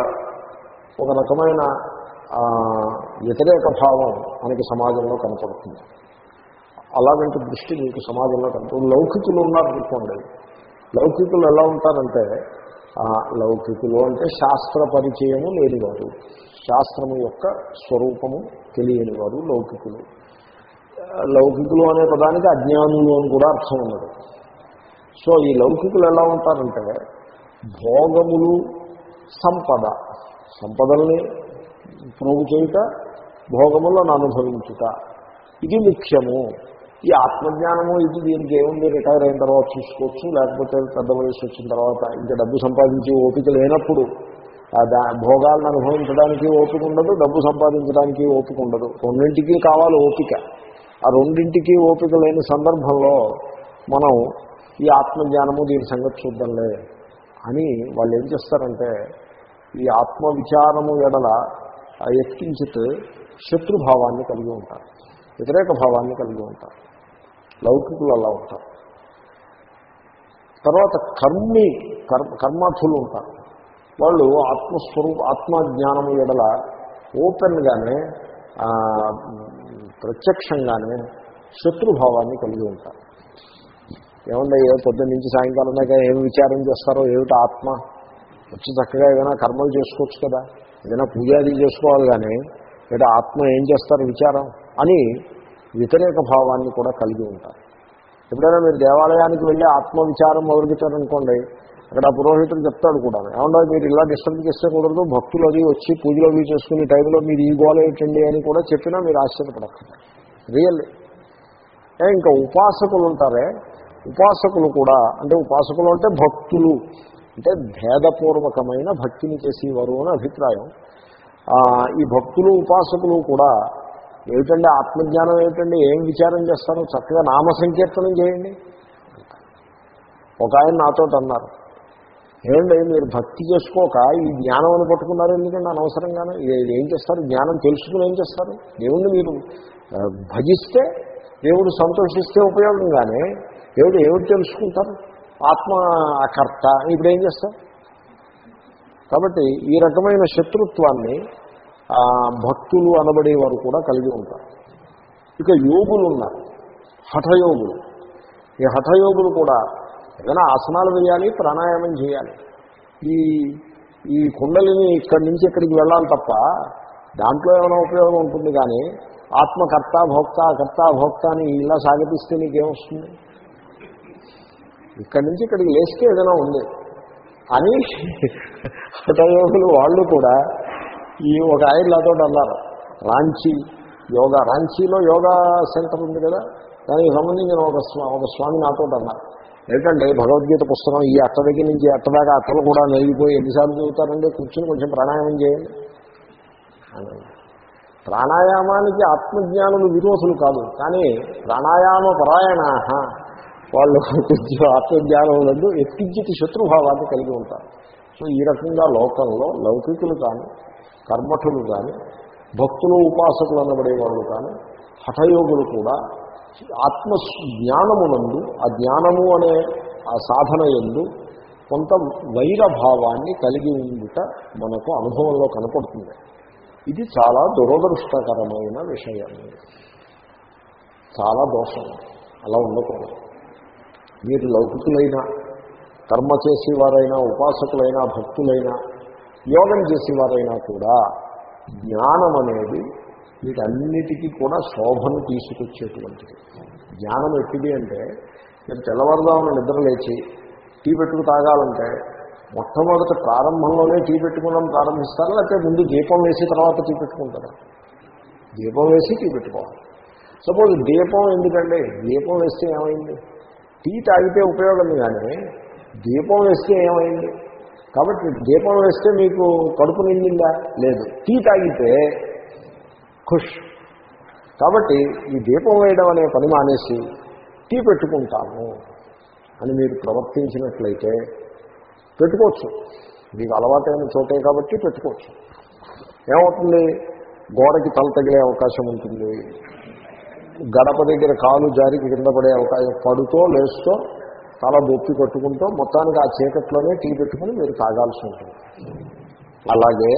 ఒక రకమైన వ్యతిరేక భావం మనకి సమాజంలో కనపడుతుంది. అలాగంటి దృష్టి మీకు సమాజంలో కనపడుతుంది. లౌకికులు ఉన్నారనుకోండి లౌకికులు ఎలా ఉంటారంటే లౌకికులు అంటే శాస్త్ర పరిచయము లేనివారు. శాస్త్రము యొక్క స్వరూపము తెలియని వారు లౌకికులు. లౌకికులు అనే పదానికి అజ్ఞానులు అని కూడా అర్థం ఉన్నది సో ఈ లౌకికులు ఎలా ఉంటారంటే భోగములు సంపద. సంపదల్ని ప్రోగు చేయుట భోగములను అనుభవించుట. ఇది ముఖ్యము. ఈ ఆత్మజ్ఞానము ఇది దీనికి ఏముంది? రిటైర్ అయిన తర్వాత చూసుకోవచ్చు. లేకపోతే పెద్ద వయసు వచ్చిన తర్వాత ఇంకా డబ్బు సంపాదించే ఓపిక లేనప్పుడు భోగాలను అనుభవించడానికి ఓపిక ఉండదు డబ్బు సంపాదించడానికి ఓపిక ఉండదు. రెండింటికి కావాలి ఓపిక. ఆ రెండింటికి ఓపిక లేని సందర్భంలో మనం ఈ ఆత్మజ్ఞానము దీని సంగతి చూద్దాంలే అని వాళ్ళు ఏం చేస్తారంటే ఈ ఆత్మ విచారము ఎడల ఆ ఎత్కించిత్ శత్రుభావాన్ని కలిగి ఉంటారు. వ్యతిరేక భావాన్ని కలిగి ఉంటారు. లౌకికులు అలా ఉంటారు. తర్వాత కర్మి కర్మ కర్మార్థులు ఉంటారు. వాళ్ళు ఆత్మస్వరూప ఆత్మజ్ఞానము ఎడల ఓపెన్గానే ప్రత్యక్షంగానే శత్రుభావాన్ని కలిగి ఉంటారు. ఏమన్నా ఏ పొద్దున్న నుంచి సాయంకాలం దాకా ఏం విచారం చేస్తారో ఏమిటి ఆత్మ? వచ్చి చక్కగా ఏదైనా కర్మలు చేసుకోవచ్చు కదా. ఏదైనా పూజాది చేసుకోవాలి కానీ ఏదో ఆత్మ ఏం చేస్తారు విచారం అని వ్యతిరేక భావాన్ని కూడా కలిగి ఉంటారు. ఎప్పుడైనా మీరు దేవాలయానికి వెళ్ళి ఆత్మ విచారం మొదలుపెట్టారనుకోండి అక్కడ పురోహితుడు చెప్తాడు కూడా. ఏమన్నా మీరు ఇలా డిస్టర్బ్ చేసేకూడదు కుదరదు భక్తులు అది వచ్చి పూజలు అవి చేసుకునే టైంలో మీరు ఈ గోల ఏంటండి అని కూడా చెప్పినా మీరు ఆశ్చర్యపడక్కర్లేదు. రియల్లీ ఇంకా ఉపాసకులు ఉంటారే ఉపాసకులు కూడా అంటే ఉపాసకులు అంటే భక్తులు అంటే భేదపూర్వకమైన భక్తిని చేసేవారు అని అభిప్రాయం. ఈ భక్తులు ఉపాసకులు కూడా ఏమిటండి ఆత్మజ్ఞానం ఏమిటండి ఏం విచారం చేస్తారో చక్కగా నామ సంకీర్తనం చేయండి. ఒక ఆయన నాతో అన్నారు ఏమండి మీరు భక్తి చేసుకోక ఈ జ్ఞానం అని పట్టుకున్నారు ఎందుకంటే అనవసరంగానే ఇది ఏం చేస్తారు? జ్ఞానం తెలుసుకుని ఏం చేస్తారు? దేవుణ్ణి మీరు భజిస్తే దేవుడు సంతోషిస్తే ఉపయోగం కానీ దేవుడు ఏమిటి తెలుసుకుంటారు? ఆత్మ కర్త ఇప్పుడు ఏం చేస్తారు? కాబట్టి ఈ రకమైన శత్రుత్వాన్ని భక్తులు అనబడేవారు కూడా కలిగి ఉంటారు. ఇక యోగులు ఉన్నారు హఠయోగులు. ఈ హఠయోగులు కూడా ఏదైనా ఆసనాలు వేయాలి ప్రాణాయామం చేయాలి. ఈ ఈ కుండలిని ఇక్కడి నుంచి ఇక్కడికి వెళ్ళాలి తప్ప దాంట్లో ఏమైనా ఉపయోగం ఉంటుంది కానీ ఆత్మకర్త భోక్త కర్త భోక్త అని ఇలా సాగతిస్తే నీకేమొస్తుంది? ఇక్కడి నుంచి ఇక్కడికి లేస్తే ఏదైనా ఉంది. అని హఠయోగులు వాళ్ళు కూడా ఈ ఒక ఆయన అన్నారు. రాంచీ యోగా రాంచీలో యోగా సెంటర్ ఉంది కదా దానికి సంబంధించిన ఒక ఒక స్వామి నాతో అన్నారు. ఏంటంటే భగవద్గీత పుస్తకం ఈ అట్ట దగ్గర నుంచి అత్తదాకా దాకా అట్టలు కూడా నలిగిపోయి ఎన్నిసార్లు చదువుతారండి కూర్చొని కొంచెం ప్రాణాయామం చేయండి. ప్రాణాయామానికి ఆత్మజ్ఞానులు విరోధులు కాదు కానీ ప్రాణాయామ పరాయణ వాళ్ళు కొంచెం ఆత్మజ్ఞానం నందు శత్రుభావాన్ని కలిగి ఉంటారు. సో ఈ రకంగా లోకంలో లౌకికులు కానీ కర్మఠులు కానీ భక్తులు ఉపాసకులు అనబడే వాళ్ళు కానీ హఠయోగులు కూడా ఆత్మ జ్ఞానమునందు ఆ జ్ఞానము అనే ఆ సాధన ఎందు కొంత వైరభావాన్ని కలిగి ఉండుట మనకు అనుభవంలో కనపడుతుంది. ఇది చాలా దురదృష్టకరమైన విషయం. చాలా దోషం. అలా ఉండకూడదు. మీరు లౌకికులైనా కర్మ చేసేవారైనా ఉపాసకులైనా భక్తులైనా యోగం చేసేవారైనా కూడా జ్ఞానం అనేది వీటన్నిటికీ కూడా శోభను తీసుకొచ్చేటువంటిది. జ్ఞానం ఎట్టిది అంటే మీరు తెల్లవారుదామని నిద్ర లేచి టీ పెట్టుకు తాగాలంటే మొట్టమొదట ప్రారంభంలోనే టీ పెట్టుకోవడం ప్రారంభిస్తారా? లేకపోతే ముందు దీపం వేసి తర్వాత టీ పెట్టుకుంటారా? దీపం వేసి టీ పెట్టుకోవాలి. సపోజ్ దీపం ఎందుకండి దీపం వేస్తే ఏమైంది? టీ తాగితే ఉపయోగం కానీ దీపం వేస్తే ఏమైంది? కాబట్టి దీపం వేస్తే మీకు కడుపు నిండిందా? లేదు. టీ తాగితే ఖుష్. కాబట్టి ఈ దీపం వేయడం అనే పని మానేసి టీ పెట్టుకుంటాము అని మీరు ప్రవర్తించినట్లయితే పెట్టుకోవచ్చు. మీకు అలవాటైన చోటే కాబట్టి పెట్టుకోవచ్చు. ఏమవుతుంది? గోడకి తల తగిలే అవకాశం ఉంటుంది. గడప దగ్గర కాలు జారికి కింద పడే అవకాశం పడుతో లేస్తూ తల బొప్పి కట్టుకుంటూ మొత్తానికి ఆ చీకట్లోనే టీ పెట్టుకుని మీరు తాగాల్సి ఉంటుంది. అలాగే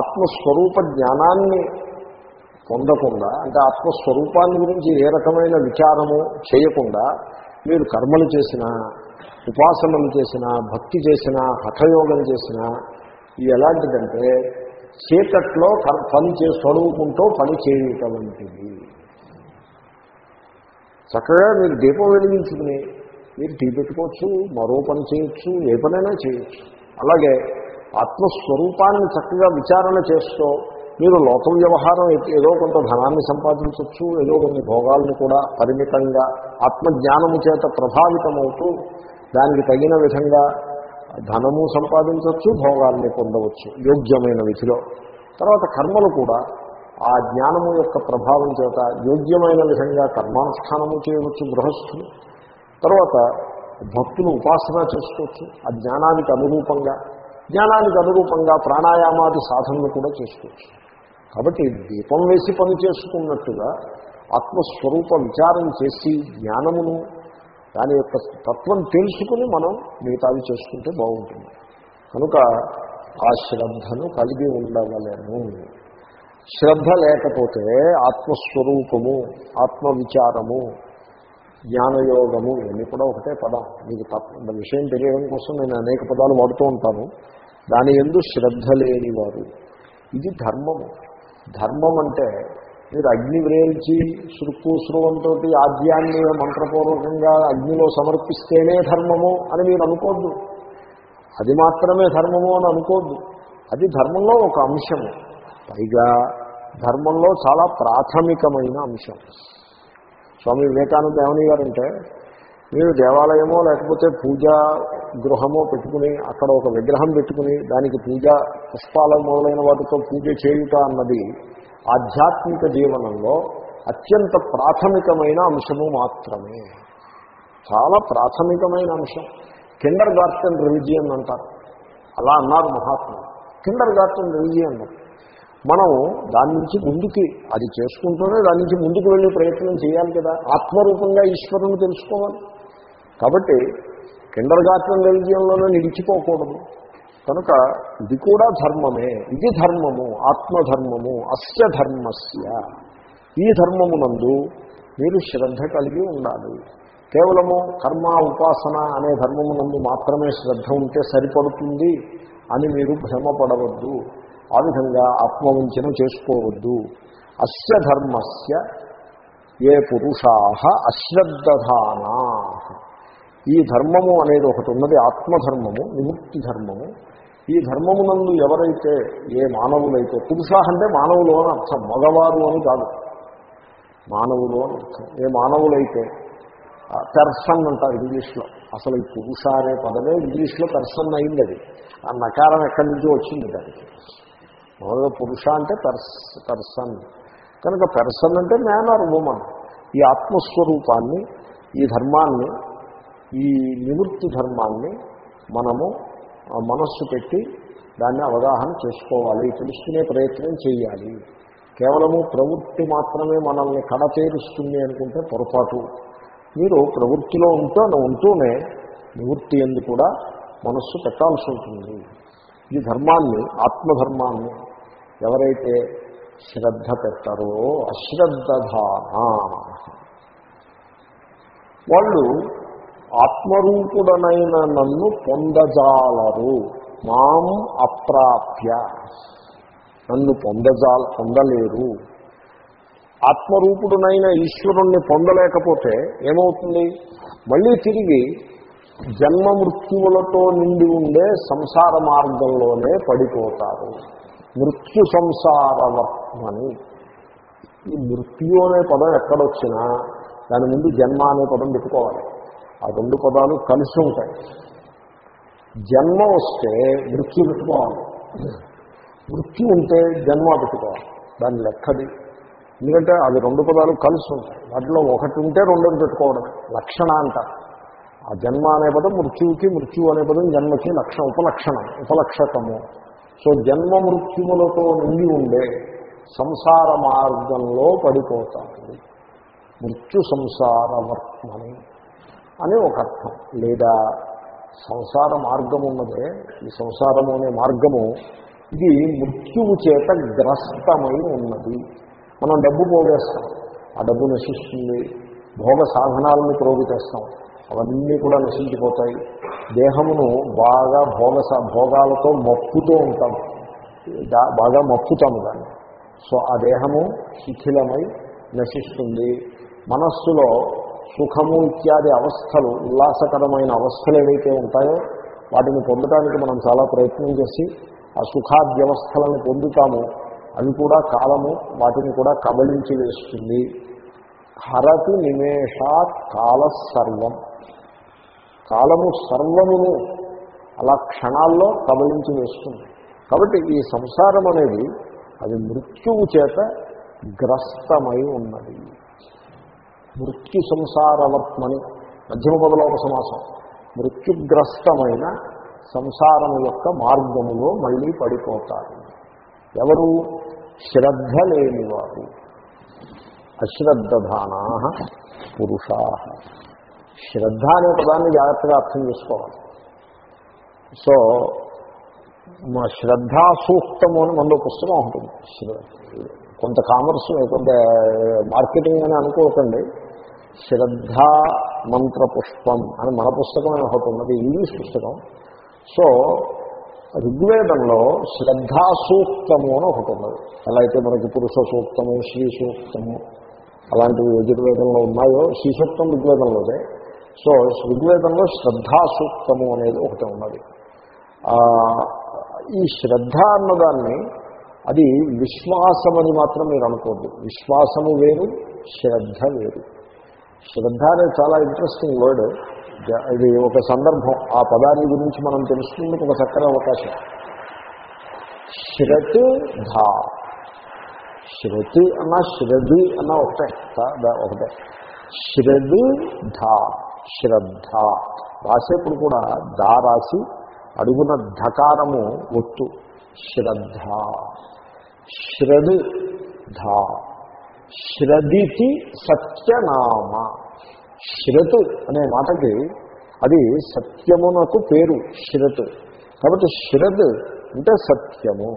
ఆత్మస్వరూప జ్ఞానాన్ని పొందకుండా అంటే ఆత్మస్వరూపాన్ని గురించి ఏ రకమైన విచారము చేయకుండా మీరు కర్మలు చేసినా ఉపాసనలు చేసినా భక్తి చేసినా హఠయోగం చేసినా ఇది ఎలాంటిదంటే చీకట్లో పని చే స్వరూపంతో పని చేయటం వంటిది. చక్కగా మీరు దీపం వెలిగించుకుని మీరు టీ పెట్టుకోవచ్చు మరో పని చేయొచ్చు ఏ పనైనా చేయొచ్చు. అలాగే ఆత్మస్వరూపాన్ని చక్కగా విచారణ చేస్తూ మీరు లోక వ్యవహారం ఏదో కొంత ధనాన్ని సంపాదించవచ్చు ఏదో కొన్ని భోగాలను కూడా పరిమితంగా ఆత్మజ్ఞానము చేత ప్రభావితమవుతూ దానికి తగిన విధంగా ధనము సంపాదించవచ్చు భోగాల్ని పొందవచ్చు యోగ్యమైన విధిలో. తర్వాత కర్మలు కూడా ఆ జ్ఞానము యొక్క ప్రభావం చేత యోగ్యమైన విధంగా కర్మానుష్ఠానము చేయవచ్చు గృహస్థులు. తర్వాత భక్తులు ఉపాసన చేసుకోవచ్చు ఆ జ్ఞానానికి అనురూపంగా జ్ఞానానికి అనురూపంగా ప్రాణాయామాది సాధనలు కూడా చేసుకోవచ్చు. కాబట్టి దీపం వేసి పని చేసుకున్నట్టుగా ఆత్మస్వరూప విచారం చేసి జ్ఞానమును దాని యొక్క తత్వం తెలుసుకుని మనం మిగతావి చేసుకుంటే బాగుంటుంది. కనుక ఆ శ్రద్ధను కలిగి ఉండవలేము శ్రద్ధ లేకపోతే ఆత్మస్వరూపము ఆత్మవిచారము జ్ఞానయోగము ఇవన్నీ కూడా ఒకటే పదం. మీకు తప్ప విషయం తెలియడం కోసం నేను అనేక పదాలు వాడుతూ ఉంటాను. దాని ఎందు శ్రద్ధ లేనివారు. ఇది ధర్మము. ధర్మం అంటే మీరు అగ్ని వ్రేల్చి శృక్కు ఆద్యాన్ని మంత్రపూర్వకంగా అగ్నిలో సమర్పిస్తేనే ధర్మము అని మీరు అనుకోద్దు. అది మాత్రమే ధర్మము అని అనుకోద్దు. అది ధర్మంలో ఒక అంశము. పైగా ధర్మంలో చాలా ప్రాథమికమైన అంశం. స్వామి వివేకానంద ఏమని గారంటే మీరు దేవాలయమో లేకపోతే పూజా గృహమో పెట్టుకుని అక్కడ ఒక విగ్రహం పెట్టుకుని దానికి పూజ పుష్పాల మొదలైన వాటితో పూజ చేయుట అన్నది ఆధ్యాత్మిక జీవనంలో అత్యంత ప్రాథమికమైన అంశము మాత్రమే. చాలా ప్రాథమికమైన అంశం. కిండర్ గార్టెన్ రిలిజియన్ అంటారు. అలా అన్నారు మహాత్ములు. కిండర్ గార్టెన్ రిలిజియన్ మనం దాని నుంచి ముందుకి అది చేసుకుంటూనే దాని నుంచి ముందుకు వెళ్ళే ప్రయత్నం చేయాలి కదా. ఆత్మరూపంగా ఈశ్వరుని తెలుసుకోవాలి. కాబట్టి కిండర్ గార్టెన్ రిలిజియన్లోనే నిలిచిపోకూడదు. కనుక ఇది కూడా ధర్మమే. ఇది ధర్మము ఆత్మధర్మము అస్య ధర్మస్య ఈ ధర్మమునందు మీరు శ్రద్ధ కలిగి ఉండాలి. కేవలము కర్మ ఉపాసన అనే ధర్మమునందు మాత్రమే శ్రద్ధ ఉంటే సరిపడుతుంది అని మీరు భ్రమపడవద్దు. ఆ విధంగా ఆత్మవంచన చేసుకోవద్దు. అస్య ధర్మస్య ఏ పురుషా అశ్రద్ధానా ఈ ధర్మము అనేది ఒకటి ఉన్నది ఆత్మధర్మము విముక్తి ధర్మము. ఈ ధర్మమునందు ఎవరైతే ఏ మానవులైతే పురుషా అంటే మానవులు అని అర్థం మగవారు అని కాదు. మానవులు అని అర్థం. ఏ మానవులైతే పెర్సన్ అంటారు ఇంగ్లీష్లో. అసలు ఈ పురుష అనే పదమే ఇంగ్లీష్లో పెర్సన్ అయింది అది. ఆ నకారం ఎక్కడి నుంచో వచ్చింది దానికి. మామూలుగా పురుష అంటే పెర్స్ పెర్సన్ కనుక పెర్సన్ అంటే మ్యాన్ ఆర్ ఉమన్ ఈ ఆత్మస్వరూపాన్ని ఈ ధర్మాన్ని ఈ నివృత్తి ధర్మాన్ని మనము మనస్సు పెట్టి దాన్ని అవగాహన చేసుకోవాలి తెలుసుకునే ప్రయత్నం చేయాలి. కేవలము ప్రవృత్తి మాత్రమే మనల్ని కడతేరుస్తుంది అనుకుంటే పొరపాటు. మీరు ప్రవృత్తిలో ఉంటూ ఉంటూనే నివృత్తి ఎందు కూడా మనస్సు పెట్టాల్సి ఉంటుంది. ఈ ధర్మాన్ని ఆత్మధర్మాన్ని ఎవరైతే శ్రద్ధ పెట్టారో అశ్రద్ధధాన. వాళ్ళు ఆత్మరూపుడనైన నన్ను పొందజాలరు. మాం అప్రాప్య. నన్ను పొందజాల పొందలేరు. ఆత్మరూపుడునైన ఈశ్వరుణ్ణి పొందలేకపోతే ఏమవుతుంది? మళ్ళీ తిరిగి జన్మ మృత్యువులతో నిండి ఉండే సంసార మార్గంలోనే పడిపోతారు. మృత్యు సంసారవర్మని ఈ మృత్యు అనే పదం ఎక్కడొచ్చినా దాని ముందు జన్మ అనే పదం పెట్టుకోవాలి. ఆ రెండు పదాలు కలిసి ఉంటాయి. జన్మ వస్తే మృత్యు పెట్టుకోవాలి. మృత్యు ఉంటే జన్మ పెట్టుకోవాలి. దాని లెక్కది. ఎందుకంటే అది రెండు పదాలు కలిసి ఉంటాయి. వాటిలో ఒకటి ఉంటే రెండోది పెట్టుకోవడం లక్షణ అంటారు ఆ జన్మ అనే పదం మృత్యువుకి మృత్యువు అనే పదం జన్మకి లక్ష ఉపలక్షణం ఉపలక్షకము. సో జన్మ మృత్యువులతో నిండి ఉండే సంసార మార్గంలో పడిపోతాడు మృత్యు సంసార వర్త్మని. అని ఒక అర్థం. లేదా సంసార మార్గం ఉన్నదే ఈ సంసారము అనే మార్గము ఇది మృత్యువు చేత గ్రస్తమై ఉన్నది. మనం డబ్బు పోగేస్తాం. ఆ డబ్బు నశిస్తుంది. భోగ సాధనాలను ప్రోగు చేస్తాం అవన్నీ కూడా నశించిపోతాయి. దేహమును బాగా భోగ భోగాలతో మప్పుతూ ఉంటాం. బాగా మప్పుతాము దాన్ని. సో ఆ దేహము శిథిలమై నశిస్తుంది. మనస్సులో సుఖము ఇత్యాది అవస్థలు ఉల్లాసకరమైన అవస్థలు ఏవైతే ఉంటాయో వాటిని పొందడానికి మనం చాలా ప్రయత్నం చేసి ఆ సుఖాద్యవస్థలను పొందుతాము. అవి కూడా కాలము వాటిని కూడా కబలించి వేస్తుంది. హరతి నిమేషాత్ కాల సర్వం కాలము సర్వమును అలా క్షణాల్లో కబలించి వేస్తుంది. కాబట్టి ఈ సంసారం అనేది అది మృత్యువు చేత గ్రస్తమై ఉన్నది. మృత్యు సంసారవర్త్మని మధ్యమ పదలోక సమాసం. మృత్యుగ్రస్తమైన సంసారం యొక్క మార్గములో మళ్ళీ పడిపోతారు ఎవరు? శ్రద్ధ లేనివారు అశ్రద్ధధానా పురుషా. శ్రద్ధ అనే పదాన్ని జాగ్రత్తగా అర్థం చేసుకోవాలి. సో మా శ్రద్ధాసూక్తము అని మనలో పుస్తకం ఉంటుంది. కొంత కామర్స్ కొంత మార్కెటింగ్ అని అనుకోకండి. శ్రద్ధా మంత్ర పుష్పం అని మన పుస్తకం అని ఒకటి ఉన్నది ఇంగ్లీష్ పుస్తకం. సో ఋగ్వేదంలో శ్రద్ధా సూక్తము అని ఒకటి ఉన్నది ఎలా అయితే మనకి పురుష సూక్తము శ్రీ సూక్తము అలాంటివి యజుర్వేదంలో ఉన్నాయో శ్రీ సూక్తం ఋగ్వేదంలోదే. సో ఋగ్వేదంలో శ్రద్ధా సూక్తము అనేది ఒకటి ఉన్నది. ఈ శ్రద్ధ అన్నదాన్ని అది విశ్వాసం అని మాత్రం మీరు అనుకోద్దు విశ్వాసము వేరు శ్రద్ధ వేరు. శ్రద్ధ అనేది చాలా ఇంట్రెస్టింగ్ వర్డ్ ఇది ఒక సందర్భం. ఆ పదాన్ని గురించి మనం తెలుసుకుందుకు ఒక చక్కని అవకాశం. శ్రత్ ధా. శ్రతి అన్న శ్రద్ధి అన్న ఒకటే. ఒకటే. శ్రద్ధి ధా. శ్రద్ధ. రాసేప్పుడు కూడా దా రాసి అడుగున ధకారము ఒత్తు. శ్రద్ధ. శ్రద్ ధా. శ్రదితి సత్యనామ. శ్రతు అనే మాటకి అది సత్యమునకు పేరు శ్రతు. కాబట్టి శ్రద్ అంటే సత్యము.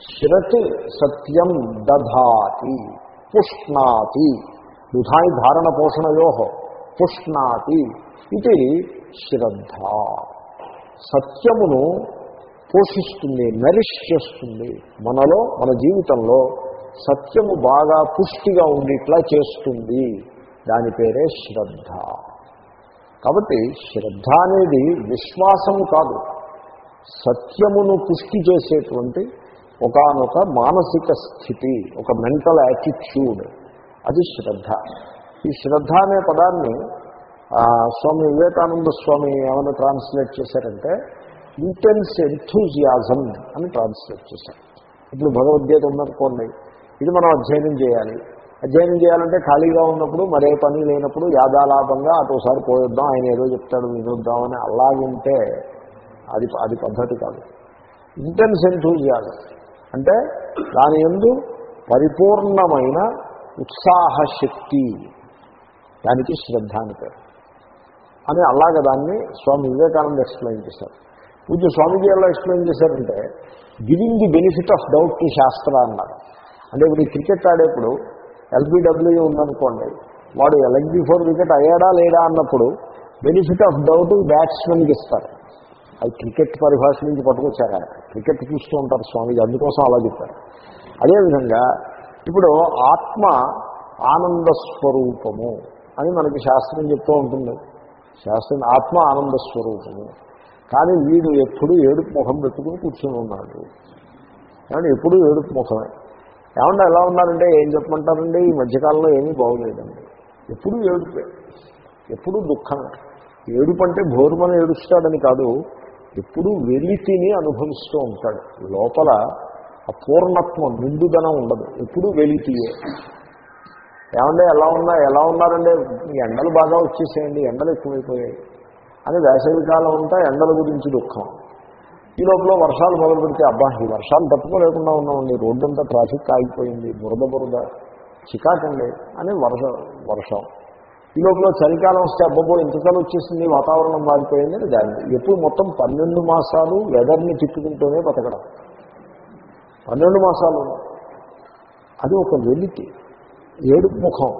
శ్రత్ సత్యం దధాతి పుష్ణాతి. దుధాయి ధారణ పోషణయో పుష్ణాతి ఇది శ్రద్ధ. సత్యమును పోషిస్తుంది నరిష్ చేస్తుంది మనలో మన జీవితంలో. సత్యము బాగా పుష్టిగా ఉండేట్లా చేస్తుంది. దాని పేరే శ్రద్ధ. కాబట్టి శ్రద్ధ అనేది విశ్వాసము కాదు. సత్యమును పుష్టి చేసేటువంటి ఒకానొక మానసిక స్థితి ఒక మెంటల్ యాటిట్యూడ్. అది శ్రద్ధ. ఈ శ్రద్ధ అనే పదాన్ని స్వామి వివేకానంద స్వామి ఏమైనా ట్రాన్స్లేట్ చేశారంటే ఇంటెన్స్ ఎంథూజియాజం అని ట్రాన్స్లేట్ చేశారు. ఇప్పుడు భగవద్గీత ఉందనుకోండి ఇది మనం అధ్యయనం చేయాలి. అధ్యయనం చేయాలంటే ఖాళీగా ఉన్నప్పుడు మరే పని లేనప్పుడు యాదాలాపంగా అటోసారి పోయొద్దాం ఆయన ఏదో చెప్తాడు వినొద్దామని అలాగుంటే అది అది పద్ధతి కాదు. ఇంటెన్స్ ఎంతూజియాలు అంటే దాని ఎందు పరిపూర్ణమైన ఉత్సాహశక్తి. దానికి శ్రద్ధ అని పేరు. అని అలాగ దాన్ని స్వామి వివేకానంద ఎక్స్ప్లెయిన్ చేశారు. పూజ స్వామిజీ ఎలా ఎక్స్ప్లెయిన్ చేశారంటే giving the benefit of doubt to shastra అన్నారు. అంటే ఇప్పుడు ఈ క్రికెట్ ఆడేప్పుడు ఎల్బిడబ్ల్యూ ఉందనుకోండి వాడు ఎలక్ ఫోర్ వికెట్ అయ్యాడా లేడా అన్నప్పుడు బెనిఫిట్ ఆఫ్ డౌట్ బ్యాట్స్మెన్కి ఇస్తారు. అది క్రికెట్ పరిభాష నుంచి పట్టుకొచ్చారు ఆయన. క్రికెట్ చూస్తూ ఉంటారు స్వామిజీ అందుకోసం అలా చెప్పారు. అదేవిధంగా ఇప్పుడు ఆత్మ ఆనంద స్వరూపము అని మనకి శాస్త్రం చెప్తూ ఉంటుంది. శాస్త్రం ఆత్మ ఆనంద స్వరూపము. కానీ వీడు ఎప్పుడు ఏడుపు ముఖం పెట్టుకుని కూర్చొని ఉన్నాడు. కానీ ఎప్పుడు ఏడుపు ముఖమే. ఏమన్నా ఎలా ఉన్నారంటే ఏం చెప్పమంటారండి? ఈ మధ్యకాలంలో ఏమీ బాగులేదండి. ఎప్పుడు ఏడుపే. ఎప్పుడు దుఃఖమే ఏడుపంటే భోరుమని ఏడుస్తాడని కాదు ఎప్పుడు వెలితిని అనుభవిస్తూ ఉంటాడు. లోపల అపూర్ణత్వం నిండుదనం ఉండదు. ఎప్పుడు వెలితియే. ఏమంటే ఎలా ఉన్నా ఎలా ఉన్నారంటే ఎండలు బాగా వచ్చేసేయండి ఎండలు ఎక్కువైపోయాయి. అని వేసవికాలం అంతా ఎండల గురించి దుఃఖం. ఈ లోపల వర్షాలు మొదలు పెడితే అబ్బా ఈ వర్షాలు తట్టుకోలేకుండా ఉన్నామండి. రోడ్డంతా ట్రాఫిక్ ఆగిపోయింది. బురద బురద. చికాకండి. అని వర్ష వర్షం. ఈ లోపల చలికాలం వస్తే అబ్బబ్బో ఇంతకాలం వచ్చేసింది వాతావరణం మారిపోయింది అని దాన్ని ఎప్పుడు మొత్తం పన్నెండు మాసాలు వెదర్ని తిట్టుకుంటూనే బతకడం. పన్నెండు మాసాలు. అది ఒక వెలికి ఏడుపు ముఖం.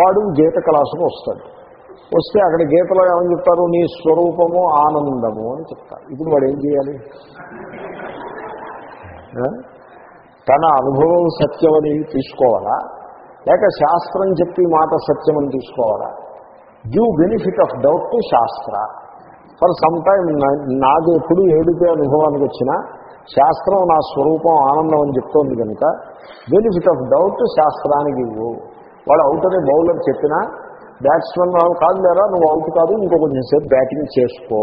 వాడు గీత క్లాసుకు వస్తాడు. వస్తే అక్కడ గీతలో ఏమని చెప్తారు? నీ స్వరూపము ఆనందము అని చెప్తారు. ఇప్పుడు వాడు ఏం చేయాలి? తన అనుభవం సత్యమని తీసుకోవాలా? లేక శాస్త్రం చెప్పి మాట సత్యమని తీసుకోవాలా? Give benefit of doubt to shastra. For some time నాకు ఎప్పుడు ఏడుపే అనుభవానికి వచ్చినా శాస్త్రం నా స్వరూపం ఆనందం అని చెప్తోంది కనుక బెనిఫిట్ ఆఫ్ డౌట్ శాస్త్రానికి ఇవ్వు. వాడు అవుతనే బౌలర్ చెప్పినా బ్యాట్స్మెన్ కాదు లేరా నువ్వు అవుట్ కాదు ఇంకో కొంచెం సేపు బ్యాటింగ్ చేసుకో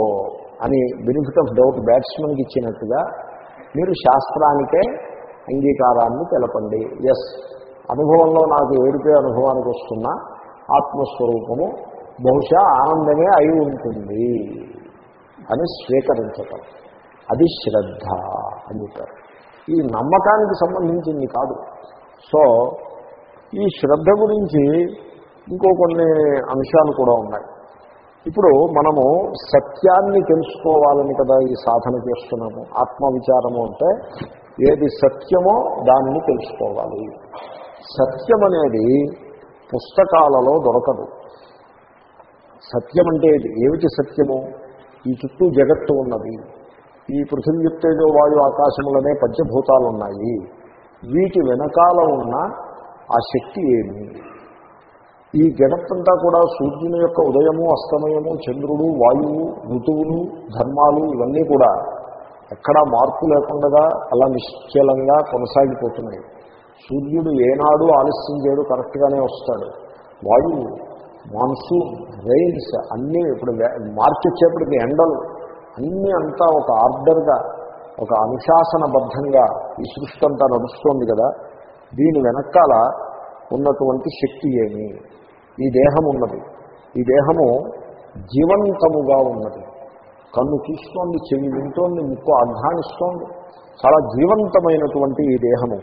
అని బెనిఫిట్ ఆఫ్ డౌట్ బ్యాట్స్మెన్కి ఇచ్చినట్టుగా మీరు శాస్త్రానికే అంగీకారాన్ని తెలపండి ఎస్ అనుభవంలో నాకు ఏడిపే అనుభవానికి వస్తున్న ఆత్మస్వరూపము బహుశా ఆనందమే అయి ఉంటుంది అని స్వీకరించటం అది శ్రద్ధ అని చెప్పారు ఈ నమ్మకానికి సంబంధించింది కాదు సో ఈ శ్రద్ధ గురించి ఇంకో కొన్ని అంశాలు కూడా ఉన్నాయి. ఇప్పుడు మనము సత్యాన్ని తెలుసుకోవాలని కదా ఈ సాధన చేస్తున్నాము. ఆత్మవిచారము అంటే ఏది సత్యమో దానిని తెలుసుకోవాలి. సత్యం అనేది పుస్తకాలలో దొరకదు. సత్యం అంటే ఏమిటి సత్యము? ఈ చుట్టూ జగత్తు ఉన్నది. ఈ పృథివీ తేజో వాయు ఆకాశములనే పంచభూతాలు ఉన్నాయి వీటి వెనకాల ఉన్న ఆ శక్తి ఏమి? ఈ జగత్తంతా కూడా సూర్యుని యొక్క ఉదయము అస్తమయము చంద్రుడు వాయువు ఋతువులు ధర్మాలు ఇవన్నీ కూడా ఎక్కడా మార్పు లేకుండా అలా నిశ్చలంగా కొనసాగిపోతున్నాయి. సూర్యుడు ఏనాడు ఆలస్యం చేయడు కరెక్ట్గానే వస్తాడు. వాయువు మాన్సూన్ రెయిన్స్ అన్నీ ఇప్పుడు మార్చి వచ్చేప్పటికి ఎండలు అన్నీ అంతా ఒక ఆర్డర్గా ఒక అనుశాసనబద్ధంగా ఈ సృష్టి అంతా నడుస్తోంది కదా. దీని వెనకాల ఉన్నటువంటి శక్తి ఏమి? ఈ దేహం ఉన్నది. ఈ దేహము జీవంతముగా ఉన్నది. కన్ను చూస్తోంది చెవి వింటోంది ముక్కు ఆఘ్రానిస్తోంది చాలా జీవంతమైనటువంటి ఈ దేహము.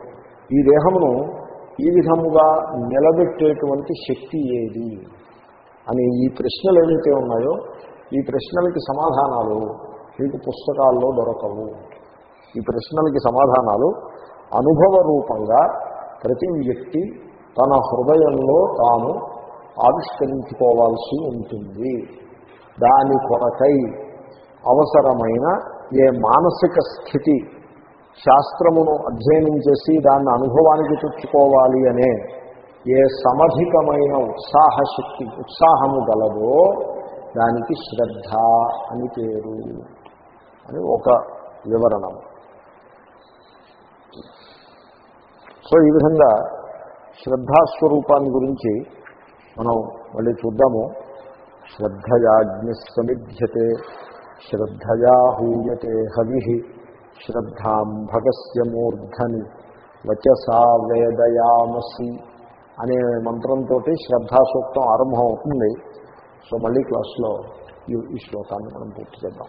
ఈ దేహమును ఈ విధముగా నిలబెట్టేటువంటి శక్తి ఏది? అని ఈ ప్రశ్నలు ఏవైతే ఉన్నాయో ఈ ప్రశ్నలకి సమాధానాలు మీకు పుస్తకాల్లో దొరకవు. ఈ ప్రశ్నలకి సమాధానాలు అనుభవ రూపంగా ప్రతి వ్యక్తి తన హృదయంలో తాను ఆవిష్కరించుకోవాల్సి ఉంటుంది. దాని కొరకై అవసరమైన ఏ మానసిక స్థితి శాస్త్రమును అధ్యయనం చేసి దాన్ని అనుభవానికి తెచ్చుకోవాలి అనే ఏ సమధికమైన ఉత్సాహశక్తి ఉత్సాహము గలదో దానికి శ్రద్ధ అని పేరు అని ఒక వివరణం. సో ఈ విధంగా శ్రద్ధాస్వరూపాన్ని గురించి మనం మళ్ళీ చూద్దాము. శ్రద్ధయాజ్ఞ సమిధ్యతే శ్రద్ధయా హూయతే హవి శ్రద్ధాం భగస్య మూర్ధని వచసా వేదయామసి అనే మంత్రంతో శ్రద్ధాసూక్తం ఆరంభం అవుతుంది సో మళ్ళీ క్లాస్లో ఈ శ్లోకాన్ని మనం పూర్తి చేద్దాం.